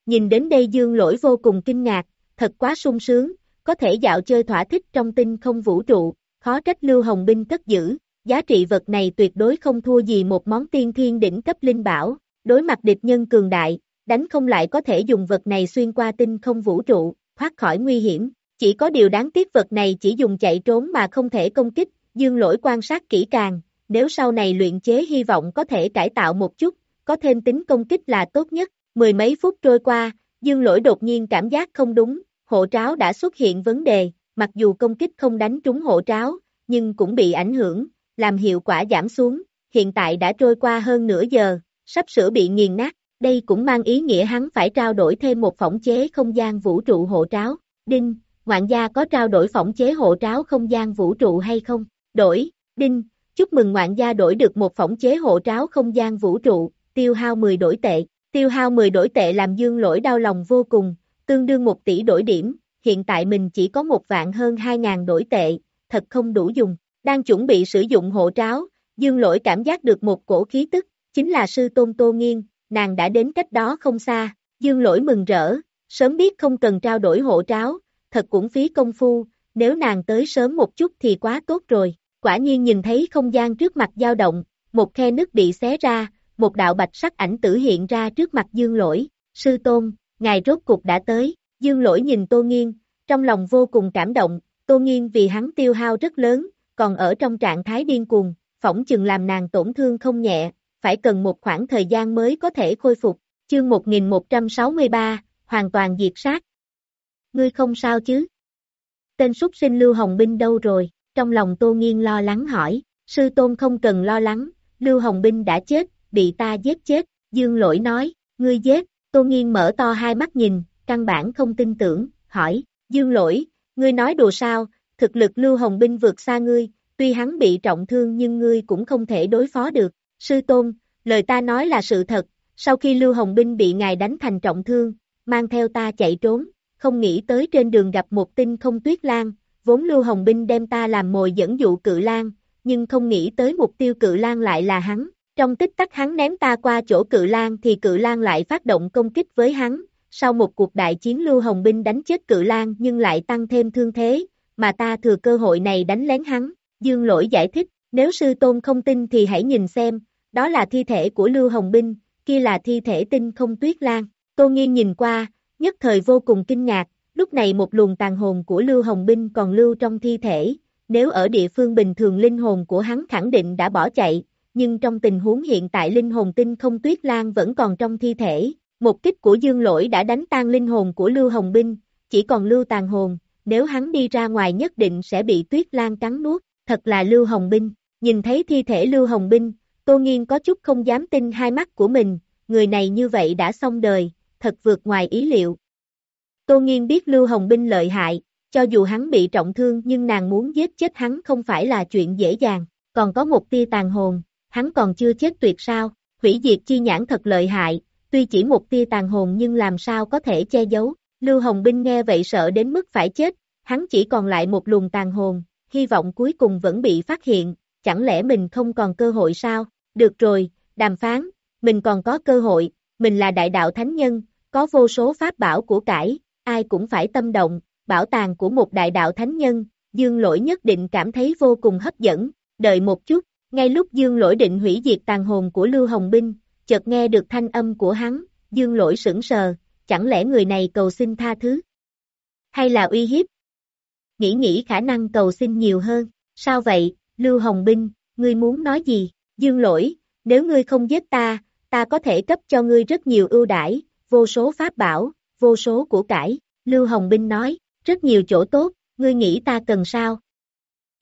Nhìn đến đây dương lỗi vô cùng kinh ngạc, thật quá sung sướng, có thể dạo chơi thỏa thích trong tinh không vũ trụ, khó trách Lưu Hồng Binh cất giữ, giá trị vật này tuyệt đối không thua gì một món tiên thiên đỉnh cấp linh bảo, đối mặt địch nhân cường đại, đánh không lại có thể dùng vật này xuyên qua tinh không vũ trụ, thoát khỏi nguy hiểm, chỉ có điều đáng tiếc vật này chỉ dùng chạy trốn mà không thể công kích, dương lỗi quan sát kỹ càng, nếu sau này luyện chế hy vọng có thể cải tạo một chút, có thêm tính công kích là tốt nhất, mười mấy phút trôi qua, dương lỗi đột nhiên cảm giác không đúng, hộ tráo đã xuất hiện vấn đề, mặc dù công kích không đánh trúng hộ tráo, nhưng cũng bị ảnh hưởng, làm hiệu quả giảm xuống, hiện tại đã trôi qua hơn nửa giờ, sắp sửa bị nghiền nát, đây cũng mang ý nghĩa hắn phải trao đổi thêm một phỏng chế không gian vũ trụ hộ tráo, đinh, ngoạn gia có trao đổi phỏng chế hộ tráo không gian vũ trụ hay không, đổi, đinh, chúc mừng ngoạn gia đổi được một phỏng chế hộ tráo không gian vũ trụ, tiêu hao 10 đổi tệ, tiêu hao 10 đổi tệ làm dương lỗi đau lòng vô cùng, tương đương 1 tỷ đổi điểm, hiện tại mình chỉ có một vạn hơn 2.000 đổi tệ, thật không đủ dùng, đang chuẩn bị sử dụng hộ tráo, dương lỗi cảm giác được một cổ khí tức, chính là sư tôn tô nghiêng nàng đã đến cách đó không xa, dương lỗi mừng rỡ, sớm biết không cần trao đổi hộ tráo, thật cũng phí công phu, nếu nàng tới sớm một chút thì quá tốt rồi, quả nhiên nhìn thấy không gian trước mặt dao động, một khe nước bị xé ra, một đạo bạch sắc ảnh tử hiện ra trước mặt dương lỗi, sư tôn, ngài rốt cục đã tới, dương lỗi nhìn tô nghiên, trong lòng vô cùng cảm động, tô nghiên vì hắn tiêu hao rất lớn, còn ở trong trạng thái điên cuồng, phỏng chừng làm nàng tổn thương không nhẹ, phải cần một khoảng thời gian mới có thể khôi phục, chương 1163, hoàn toàn diệt sát. Ngươi không sao chứ? Tên súc sinh Lưu Hồng Binh đâu rồi? Trong lòng Tô Nghiên lo lắng hỏi, sư tôn không cần lo lắng, Lưu Hồng Binh đã chết, bị ta giết chết, Dương Lỗi nói, ngươi giết, Tô Nghiên mở to hai mắt nhìn, căn bản không tin tưởng, hỏi, Dương Lỗi, ngươi nói đùa sao, thực lực Lưu Hồng Binh vượt xa ngươi, tuy hắn bị trọng thương nhưng ngươi cũng không thể đối phó được, sư tôn, lời ta nói là sự thật, sau khi Lưu Hồng Binh bị ngài đánh thành trọng thương, mang theo ta chạy trốn, không nghĩ tới trên đường gặp một tinh không tuyết lan, vốn Lưu Hồng Binh đem ta làm mồi dẫn dụ cự lan, nhưng không nghĩ tới mục tiêu cự lan lại là hắn, trong tích tắc hắn ném ta qua chỗ cự lan thì cự lan lại phát động công kích với hắn, sau một cuộc đại chiến Lưu Hồng Binh đánh chết cự lan nhưng lại tăng thêm thương thế, mà ta thừa cơ hội này đánh lén hắn, Dương Lỗi giải thích, nếu sư tôn không tin thì hãy nhìn xem, đó là thi thể của Lưu Hồng Binh, kia là thi thể tinh không tuyết lan, Tô Nghiên nhìn qua, nhất thời vô cùng kinh ngạc, lúc này một luồng tàn hồn của Lưu Hồng Binh còn lưu trong thi thể, nếu ở địa phương bình thường linh hồn của hắn khẳng định đã bỏ chạy, nhưng trong tình huống hiện tại linh hồn tinh không tuyết lan vẫn còn trong thi thể, một kích của dương lỗi đã đánh tan linh hồn của Lưu Hồng Binh, chỉ còn lưu tàn hồn, nếu hắn đi ra ngoài nhất định sẽ bị tuyết lan cắn nuốt, thật là Lưu Hồng Binh, nhìn thấy thi thể Lưu Hồng Binh, Tô Nghiên có chút không dám tin hai mắt của mình, người này như vậy đã xong đời, thật vượt ngoài ý liệu. Tô Nghiên biết Lưu Hồng Binh lợi hại, cho dù hắn bị trọng thương nhưng nàng muốn giết chết hắn không phải là chuyện dễ dàng, còn có một tia tàn hồn, hắn còn chưa chết tuyệt sao, hủy diệt chi nhãn thật lợi hại, tuy chỉ một tia tàn hồn nhưng làm sao có thể che giấu, Lưu Hồng Binh nghe vậy sợ đến mức phải chết, hắn chỉ còn lại một luồng tàn hồn, hy vọng cuối cùng vẫn bị phát hiện, chẳng lẽ mình không còn cơ hội sao, được rồi, đàm phán, mình còn có cơ hội, mình là đại đạo thánh nhân, có vô số pháp bảo của cải, ai cũng phải tâm động, bảo tàng của một đại đạo thánh nhân, dương lỗi nhất định cảm thấy vô cùng hấp dẫn, đợi một chút, ngay lúc dương lỗi định hủy diệt tàn hồn của Lưu Hồng Binh, chợt nghe được thanh âm của hắn, dương lỗi sững sờ, chẳng lẽ người này cầu xin tha thứ? Hay là uy hiếp? Nghĩ nghĩ khả năng cầu xin nhiều hơn, sao vậy, Lưu Hồng Binh, ngươi muốn nói gì? Dương lỗi, nếu ngươi không giết ta, ta có thể cấp cho ngươi rất nhiều ưu đãi, vô số pháp bảo, vô số của cải, Lưu Hồng Binh nói, rất nhiều chỗ tốt, ngươi nghĩ ta cần sao?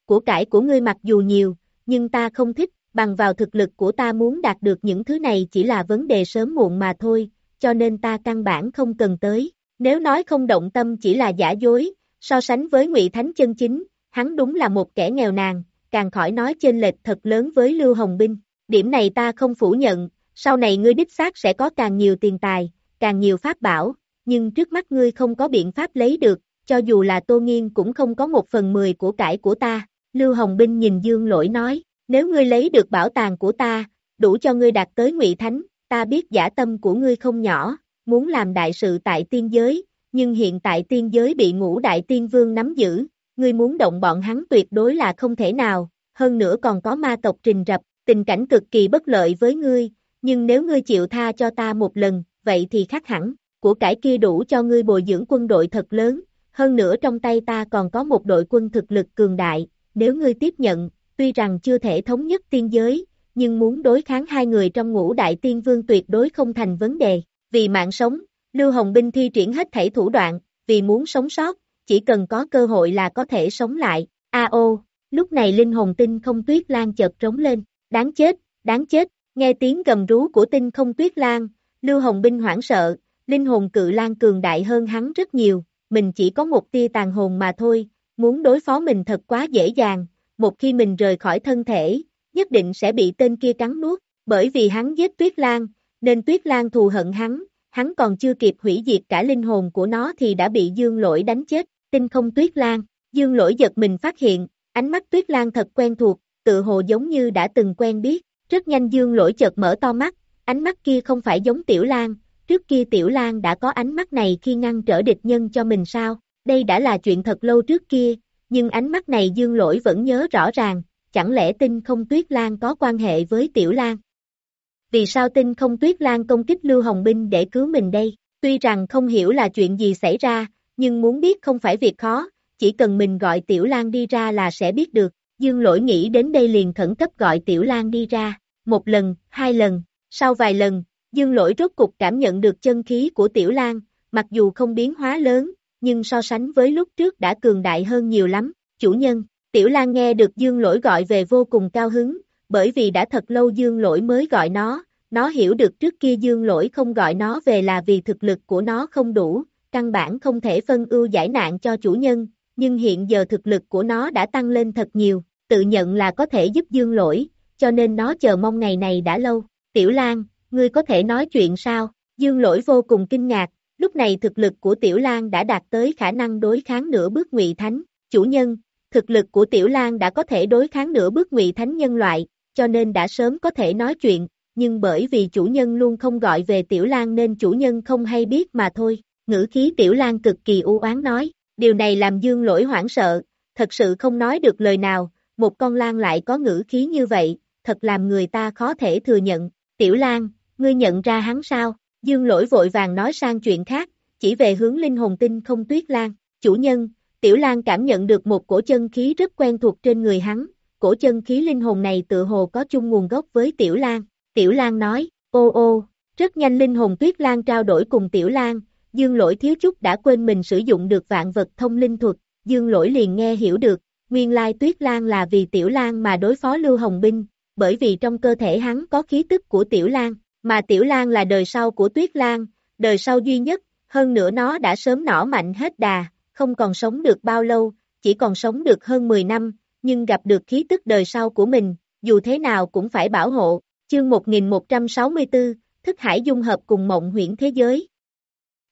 Của cải của ngươi mặc dù nhiều, nhưng ta không thích, bằng vào thực lực của ta muốn đạt được những thứ này chỉ là vấn đề sớm muộn mà thôi, cho nên ta căn bản không cần tới. Nếu nói không động tâm chỉ là giả dối, so sánh với Ngụy Thánh chân chính, hắn đúng là một kẻ nghèo nàn, càng khỏi nói trên lệch thật lớn với Lưu Hồng Binh. Điểm này ta không phủ nhận, sau này ngươi đích xác sẽ có càng nhiều tiền tài, càng nhiều pháp bảo, nhưng trước mắt ngươi không có biện pháp lấy được, cho dù là Tô Nghiên cũng không có một phần mười của cải của ta. Lưu Hồng Binh nhìn Dương Lỗi nói, nếu ngươi lấy được bảo tàng của ta, đủ cho ngươi đạt tới ngụy Thánh, ta biết giả tâm của ngươi không nhỏ, muốn làm đại sự tại tiên giới, nhưng hiện tại tiên giới bị ngũ đại tiên vương nắm giữ, ngươi muốn động bọn hắn tuyệt đối là không thể nào, hơn nữa còn có ma tộc trình rập, tình cảnh cực kỳ bất lợi với ngươi, nhưng nếu ngươi chịu tha cho ta một lần, vậy thì khác hẳn, của cải kia đủ cho ngươi bồi dưỡng quân đội thật lớn, hơn nữa trong tay ta còn có một đội quân thực lực cường đại, nếu ngươi tiếp nhận, tuy rằng chưa thể thống nhất tiên giới, nhưng muốn đối kháng hai người trong ngũ đại tiên vương tuyệt đối không thành vấn đề, vì mạng sống, Lưu Hồng Binh thi triển hết thảy thủ đoạn, vì muốn sống sót, chỉ cần có cơ hội là có thể sống lại, a ô, lúc này linh hồn tinh không tuyết lan chợt trống lên, đáng chết, đáng chết, nghe tiếng gầm rú của tinh không tuyết lan, Lưu Hồng Binh hoảng sợ, linh hồn cự lan cường đại hơn hắn rất nhiều, mình chỉ có một tia tàn hồn mà thôi, muốn đối phó mình thật quá dễ dàng, một khi mình rời khỏi thân thể, nhất định sẽ bị tên kia cắn nuốt, bởi vì hắn giết Tuyết Lan, nên Tuyết Lan thù hận hắn, hắn còn chưa kịp hủy diệt cả linh hồn của nó thì đã bị Dương Lỗi đánh chết, tinh không Tuyết Lan, Dương Lỗi giật mình phát hiện, ánh mắt Tuyết Lan thật quen thuộc, tự hồ giống như đã từng quen biết, rất nhanh Dương Lỗi chợt mở to mắt, ánh mắt kia không phải giống Tiểu Lan, trước kia Tiểu Lan đã có ánh mắt này khi ngăn trở địch nhân cho mình sao, đây đã là chuyện thật lâu trước kia, nhưng ánh mắt này Dương Lỗi vẫn nhớ rõ ràng, chẳng lẽ tinh không Tuyết Lan có quan hệ với Tiểu Lan? Vì sao tinh không Tuyết Lan công kích Lưu Hồng Binh để cứu mình đây? Tuy rằng không hiểu là chuyện gì xảy ra, nhưng muốn biết không phải việc khó, chỉ cần mình gọi Tiểu Lan đi ra là sẽ biết được. Dương Lỗi nghĩ đến đây liền khẩn cấp gọi Tiểu Lan đi ra, một lần, hai lần, sau vài lần, Dương Lỗi rốt cục cảm nhận được chân khí của Tiểu Lan, mặc dù không biến hóa lớn, nhưng so sánh với lúc trước đã cường đại hơn nhiều lắm. Chủ nhân, Tiểu Lan nghe được Dương Lỗi gọi về vô cùng cao hứng, bởi vì đã thật lâu Dương Lỗi mới gọi nó, nó hiểu được trước kia Dương Lỗi không gọi nó về là vì thực lực của nó không đủ, căn bản không thể phân ưu giải nạn cho chủ nhân, nhưng hiện giờ thực lực của nó đã tăng lên thật nhiều, tự nhận là có thể giúp Dương Lỗi, cho nên nó chờ mong ngày này đã lâu. Tiểu Lan, ngươi có thể nói chuyện sao? Dương Lỗi vô cùng kinh ngạc, lúc này thực lực của Tiểu Lan đã đạt tới khả năng đối kháng nửa bước ngụy thánh. Chủ nhân, thực lực của Tiểu Lan đã có thể đối kháng nửa bước ngụy thánh nhân loại, cho nên đã sớm có thể nói chuyện, nhưng bởi vì chủ nhân luôn không gọi về Tiểu Lan nên chủ nhân không hay biết mà thôi. Ngữ khí Tiểu Lan cực kỳ u oán nói, điều này làm Dương lỗi hoảng sợ, thật sự không nói được lời nào, một con Lan lại có ngữ khí như vậy, thật làm người ta khó thể thừa nhận. Tiểu Lan, ngươi nhận ra hắn sao? Dương lỗi vội vàng nói sang chuyện khác, chỉ về hướng linh hồn tinh không tuyết lan. Chủ nhân, Tiểu Lan cảm nhận được một cổ chân khí rất quen thuộc trên người hắn, cổ chân khí linh hồn này tự hồ có chung nguồn gốc với Tiểu Lan. Tiểu Lan nói, ô ô, rất nhanh linh hồn Tuyết Lan trao đổi cùng Tiểu Lan, Dương lỗi thiếu chút đã quên mình sử dụng được vạn vật thông linh thuật, Dương lỗi liền nghe hiểu được, nguyên lai Tuyết Lan là vì Tiểu Lan mà đối phó Lưu Hồng Binh, bởi vì trong cơ thể hắn có khí tức của Tiểu Lan, mà Tiểu Lan là đời sau của Tuyết Lan, đời sau duy nhất, hơn nữa nó đã sớm nỏ mạnh hết đà, không còn sống được bao lâu, chỉ còn sống được hơn 10 năm, nhưng gặp được khí tức đời sau của mình, dù thế nào cũng phải bảo hộ. Chương 1164, Thức Hải dung hợp cùng mộng huyễn thế giới.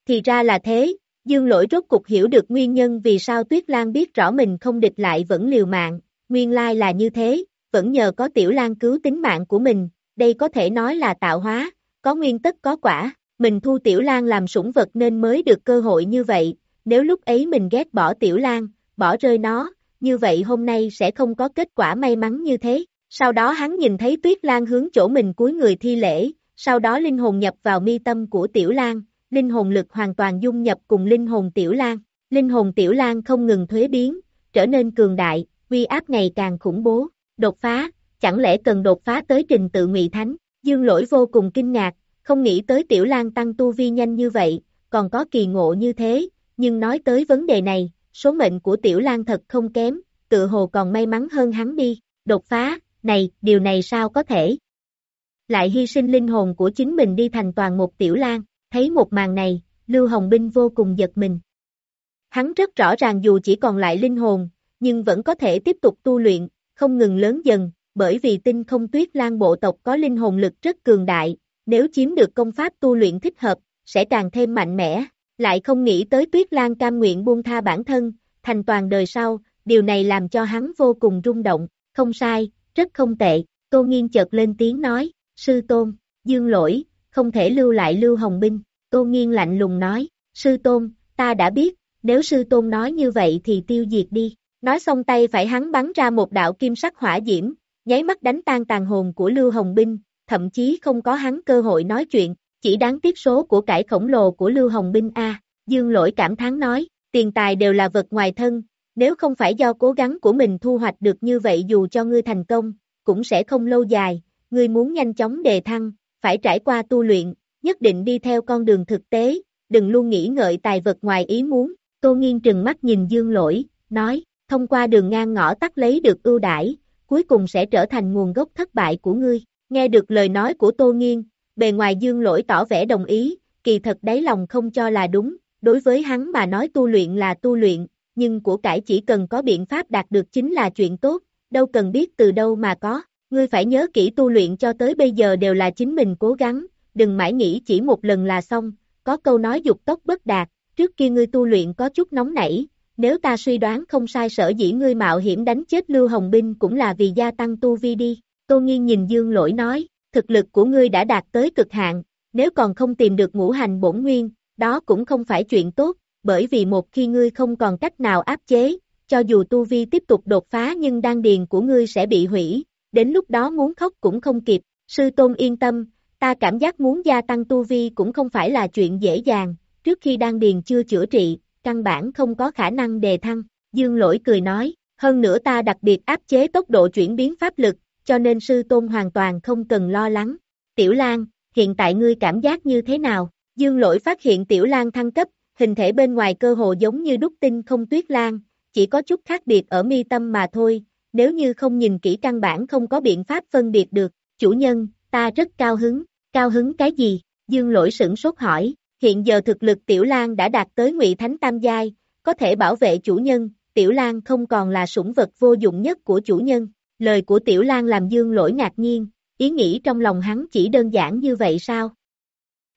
Thì ra là thế, Dương Lỗi rốt cục hiểu được nguyên nhân vì sao Tuyết Lan biết rõ mình không địch lại vẫn liều mạng, nguyên lai là như thế, vẫn nhờ có Tiểu Lan cứu tính mạng của mình, đây có thể nói là tạo hóa, có nguyên tất có quả, mình thu Tiểu Lan làm sủng vật nên mới được cơ hội như vậy, nếu lúc ấy mình ghét bỏ Tiểu Lan, bỏ rơi nó, như vậy hôm nay sẽ không có kết quả may mắn như thế. Sau đó hắn nhìn thấy Tuyết Lan hướng chỗ mình cuối người thi lễ, sau đó linh hồn nhập vào mi tâm của Tiểu Lan, linh hồn lực hoàn toàn dung nhập cùng linh hồn Tiểu Lan. Linh hồn Tiểu Lan không ngừng thuế biến, trở nên cường đại, uy áp ngày càng khủng bố, đột phá, chẳng lẽ cần đột phá tới trình tự ngụy thánh, dương lỗi vô cùng kinh ngạc, không nghĩ tới tiểu lang tăng tu vi nhanh như vậy, còn có kỳ ngộ như thế, nhưng nói tới vấn đề này, số mệnh của tiểu lang thật không kém, tự hồ còn may mắn hơn hắn đi, đột phá, này, điều này sao có thể? Lại hy sinh linh hồn của chính mình đi thành toàn một tiểu lang, thấy một màn này, Lưu Hồng Binh vô cùng giật mình. Hắn rất rõ ràng dù chỉ còn lại linh hồn, nhưng vẫn có thể tiếp tục tu luyện, không ngừng lớn dần, bởi vì tinh không tuyết lan bộ tộc có linh hồn lực rất cường đại, nếu chiếm được công pháp tu luyện thích hợp, sẽ càng thêm mạnh mẽ, lại không nghĩ tới tuyết lan cam nguyện buông tha bản thân, thành toàn đời sau, điều này làm cho hắn vô cùng rung động, không sai, rất không tệ, Tô Nghiên chợt lên tiếng nói, sư tôn, dương lỗi, không thể lưu lại lưu hồng binh, Tô Nghiên lạnh lùng nói, sư tôn, ta đã biết, nếu sư tôn nói như vậy thì tiêu diệt đi, nói xong tay phải hắn bắn ra một đạo kim sắc hỏa diễm, nháy mắt đánh tan tàn hồn của lưu hồng binh, thậm chí không có hắn cơ hội nói chuyện, chỉ đáng tiếc số của cải khổng lồ của lưu hồng binh A, dương lỗi cảm thán nói, tiền tài đều là vật ngoài thân, nếu không phải do cố gắng của mình thu hoạch được như vậy dù cho ngươi thành công, cũng sẽ không lâu dài, ngươi muốn nhanh chóng đề thăng, phải trải qua tu luyện, nhất định đi theo con đường thực tế, đừng luôn nghĩ ngợi tài vật ngoài ý muốn. Tô Nghiên trừng mắt nhìn Dương Lỗi, nói, thông qua đường ngang ngõ tắt lấy được ưu đãi, cuối cùng sẽ trở thành nguồn gốc thất bại của ngươi. Nghe được lời nói của Tô Nghiên, bề ngoài Dương Lỗi tỏ vẻ đồng ý, kỳ thật đáy lòng không cho là đúng, đối với hắn mà nói tu luyện là tu luyện, nhưng của cải chỉ cần có biện pháp đạt được chính là chuyện tốt, đâu cần biết từ đâu mà có. Ngươi phải nhớ kỹ tu luyện cho tới bây giờ đều là chính mình cố gắng, đừng mãi nghĩ chỉ một lần là xong, có câu nói dục tốc bất đạt, trước kia ngươi tu luyện có chút nóng nảy, nếu ta suy đoán không sai sở dĩ ngươi mạo hiểm đánh chết Lưu Hồng Binh cũng là vì gia tăng tu vi đi, Tô Nghiên nhìn Dương Lỗi nói, thực lực của ngươi đã đạt tới cực hạn, nếu còn không tìm được ngũ hành bổn nguyên, đó cũng không phải chuyện tốt, bởi vì một khi ngươi không còn cách nào áp chế, cho dù tu vi tiếp tục đột phá nhưng đan điền của ngươi sẽ bị hủy, đến lúc đó muốn khóc cũng không kịp, sư tôn yên tâm, ta cảm giác muốn gia tăng tu vi cũng không phải là chuyện dễ dàng, trước khi đan điền chưa chữa trị, căn bản không có khả năng đề thăng, dương lỗi cười nói, hơn nữa ta đặc biệt áp chế tốc độ chuyển biến pháp lực, cho nên sư tôn hoàn toàn không cần lo lắng. Tiểu Lan, hiện tại ngươi cảm giác như thế nào? Dương lỗi phát hiện Tiểu Lan thăng cấp, hình thể bên ngoài cơ hồ giống như đúc tinh không tuyết lan, chỉ có chút khác biệt ở mi tâm mà thôi, nếu như không nhìn kỹ căn bản không có biện pháp phân biệt được, chủ nhân, ta rất cao hứng, cao hứng cái gì? Dương lỗi sửng sốt hỏi, hiện giờ thực lực Tiểu Lan đã đạt tới ngụy Thánh Tam Giai, có thể bảo vệ chủ nhân, Tiểu Lan không còn là sủng vật vô dụng nhất của chủ nhân, lời của Tiểu Lan làm Dương lỗi ngạc nhiên, ý nghĩ trong lòng hắn chỉ đơn giản như vậy sao?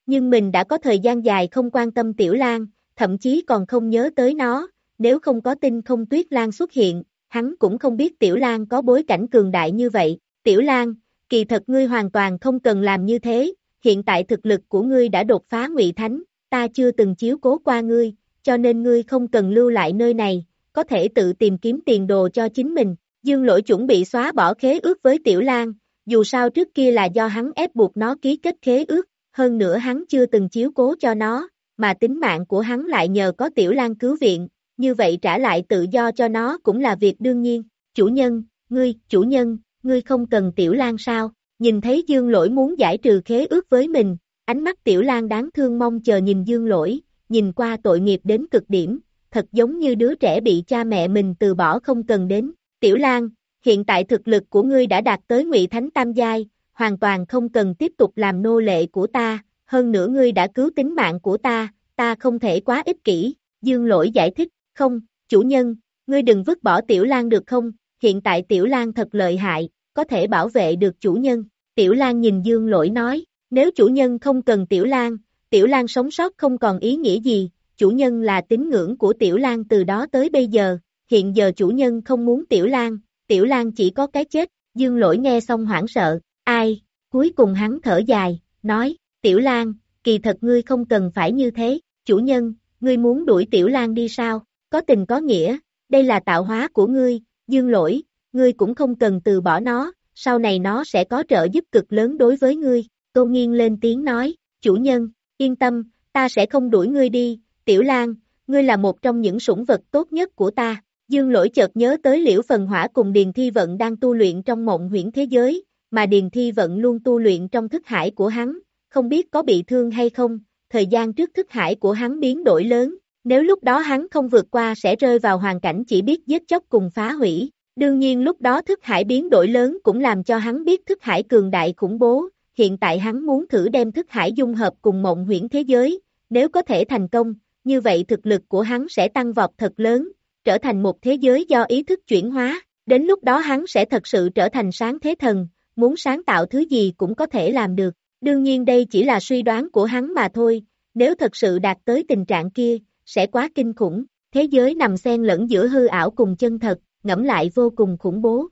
Nhưng mình đã có thời gian dài không quan tâm Tiểu Lan, thậm chí còn không nhớ tới nó, nếu không có tin không Tuyết Lan xuất hiện, hắn cũng không biết Tiểu Lan có bối cảnh cường đại như vậy. Tiểu Lan, kỳ thật ngươi hoàn toàn không cần làm như thế, hiện tại thực lực của ngươi đã đột phá ngụy thánh, ta chưa từng chiếu cố qua ngươi, cho nên ngươi không cần lưu lại nơi này, có thể tự tìm kiếm tiền đồ cho chính mình. Dương lỗi chuẩn bị xóa bỏ khế ước với Tiểu Lan, dù sao trước kia là do hắn ép buộc nó ký kết khế ước, hơn nữa hắn chưa từng chiếu cố cho nó, mà tính mạng của hắn lại nhờ có Tiểu Lan cứu viện, như vậy trả lại tự do cho nó cũng là việc đương nhiên. Chủ nhân, ngươi, chủ nhân, ngươi không cần Tiểu Lan sao? Nhìn thấy Dương Lỗi muốn giải trừ khế ước với mình, ánh mắt Tiểu Lan đáng thương mong chờ nhìn Dương Lỗi, nhìn qua tội nghiệp đến cực điểm, thật giống như đứa trẻ bị cha mẹ mình từ bỏ không cần đến. Tiểu Lan, hiện tại thực lực của ngươi đã đạt tới Ngụy Thánh Tam Giai, hoàn toàn không cần tiếp tục làm nô lệ của ta, hơn nữa ngươi đã cứu tính mạng của ta, ta không thể quá ích kỷ, Dương Lỗi giải thích, không, chủ nhân, ngươi đừng vứt bỏ Tiểu Lan được không, hiện tại Tiểu Lan thật lợi hại, có thể bảo vệ được chủ nhân. Tiểu Lan nhìn Dương Lỗi nói, nếu chủ nhân không cần Tiểu Lan, Tiểu Lan sống sót không còn ý nghĩa gì, chủ nhân là tín ngưỡng của Tiểu Lan từ đó tới bây giờ, hiện giờ chủ nhân không muốn Tiểu Lan, Tiểu Lan chỉ có cái chết, Dương Lỗi nghe xong hoảng sợ, ai, cuối cùng hắn thở dài, nói, Tiểu Lan, kỳ thật ngươi không cần phải như thế, chủ nhân, ngươi muốn đuổi Tiểu Lan đi sao, có tình có nghĩa, đây là tạo hóa của ngươi, Dương Lỗi, ngươi cũng không cần từ bỏ nó, sau này nó sẽ có trợ giúp cực lớn đối với ngươi, Tô Nghiên lên tiếng nói, chủ nhân, yên tâm, ta sẽ không đuổi ngươi đi, Tiểu Lan, ngươi là một trong những sủng vật tốt nhất của ta, Dương lỗi chợt nhớ tới liễu phần hỏa cùng Điền Thi Vận đang tu luyện trong mộng huyễn thế giới, mà Điền Thi Vận luôn tu luyện trong thức hải của hắn, không biết có bị thương hay không, thời gian trước thức hải của hắn biến đổi lớn, nếu lúc đó hắn không vượt qua sẽ rơi vào hoàn cảnh chỉ biết giết chóc cùng phá hủy. Đương nhiên lúc đó thức hải biến đổi lớn cũng làm cho hắn biết thức hải cường đại khủng bố, hiện tại hắn muốn thử đem thức hải dung hợp cùng mộng huyễn thế giới, nếu có thể thành công, như vậy thực lực của hắn sẽ tăng vọt thật lớn, trở thành một thế giới do ý thức chuyển hóa, đến lúc đó hắn sẽ thật sự trở thành sáng thế thần, muốn sáng tạo thứ gì cũng có thể làm được. Đương nhiên đây chỉ là suy đoán của hắn mà thôi, nếu thật sự đạt tới tình trạng kia, sẽ quá kinh khủng, thế giới nằm xen lẫn giữa hư ảo cùng chân thật, ngẫm lại vô cùng khủng bố.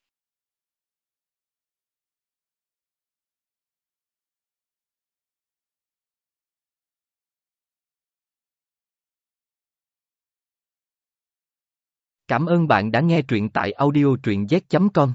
Cảm ơn bạn đã nghe truyện tại audio truyện z.com.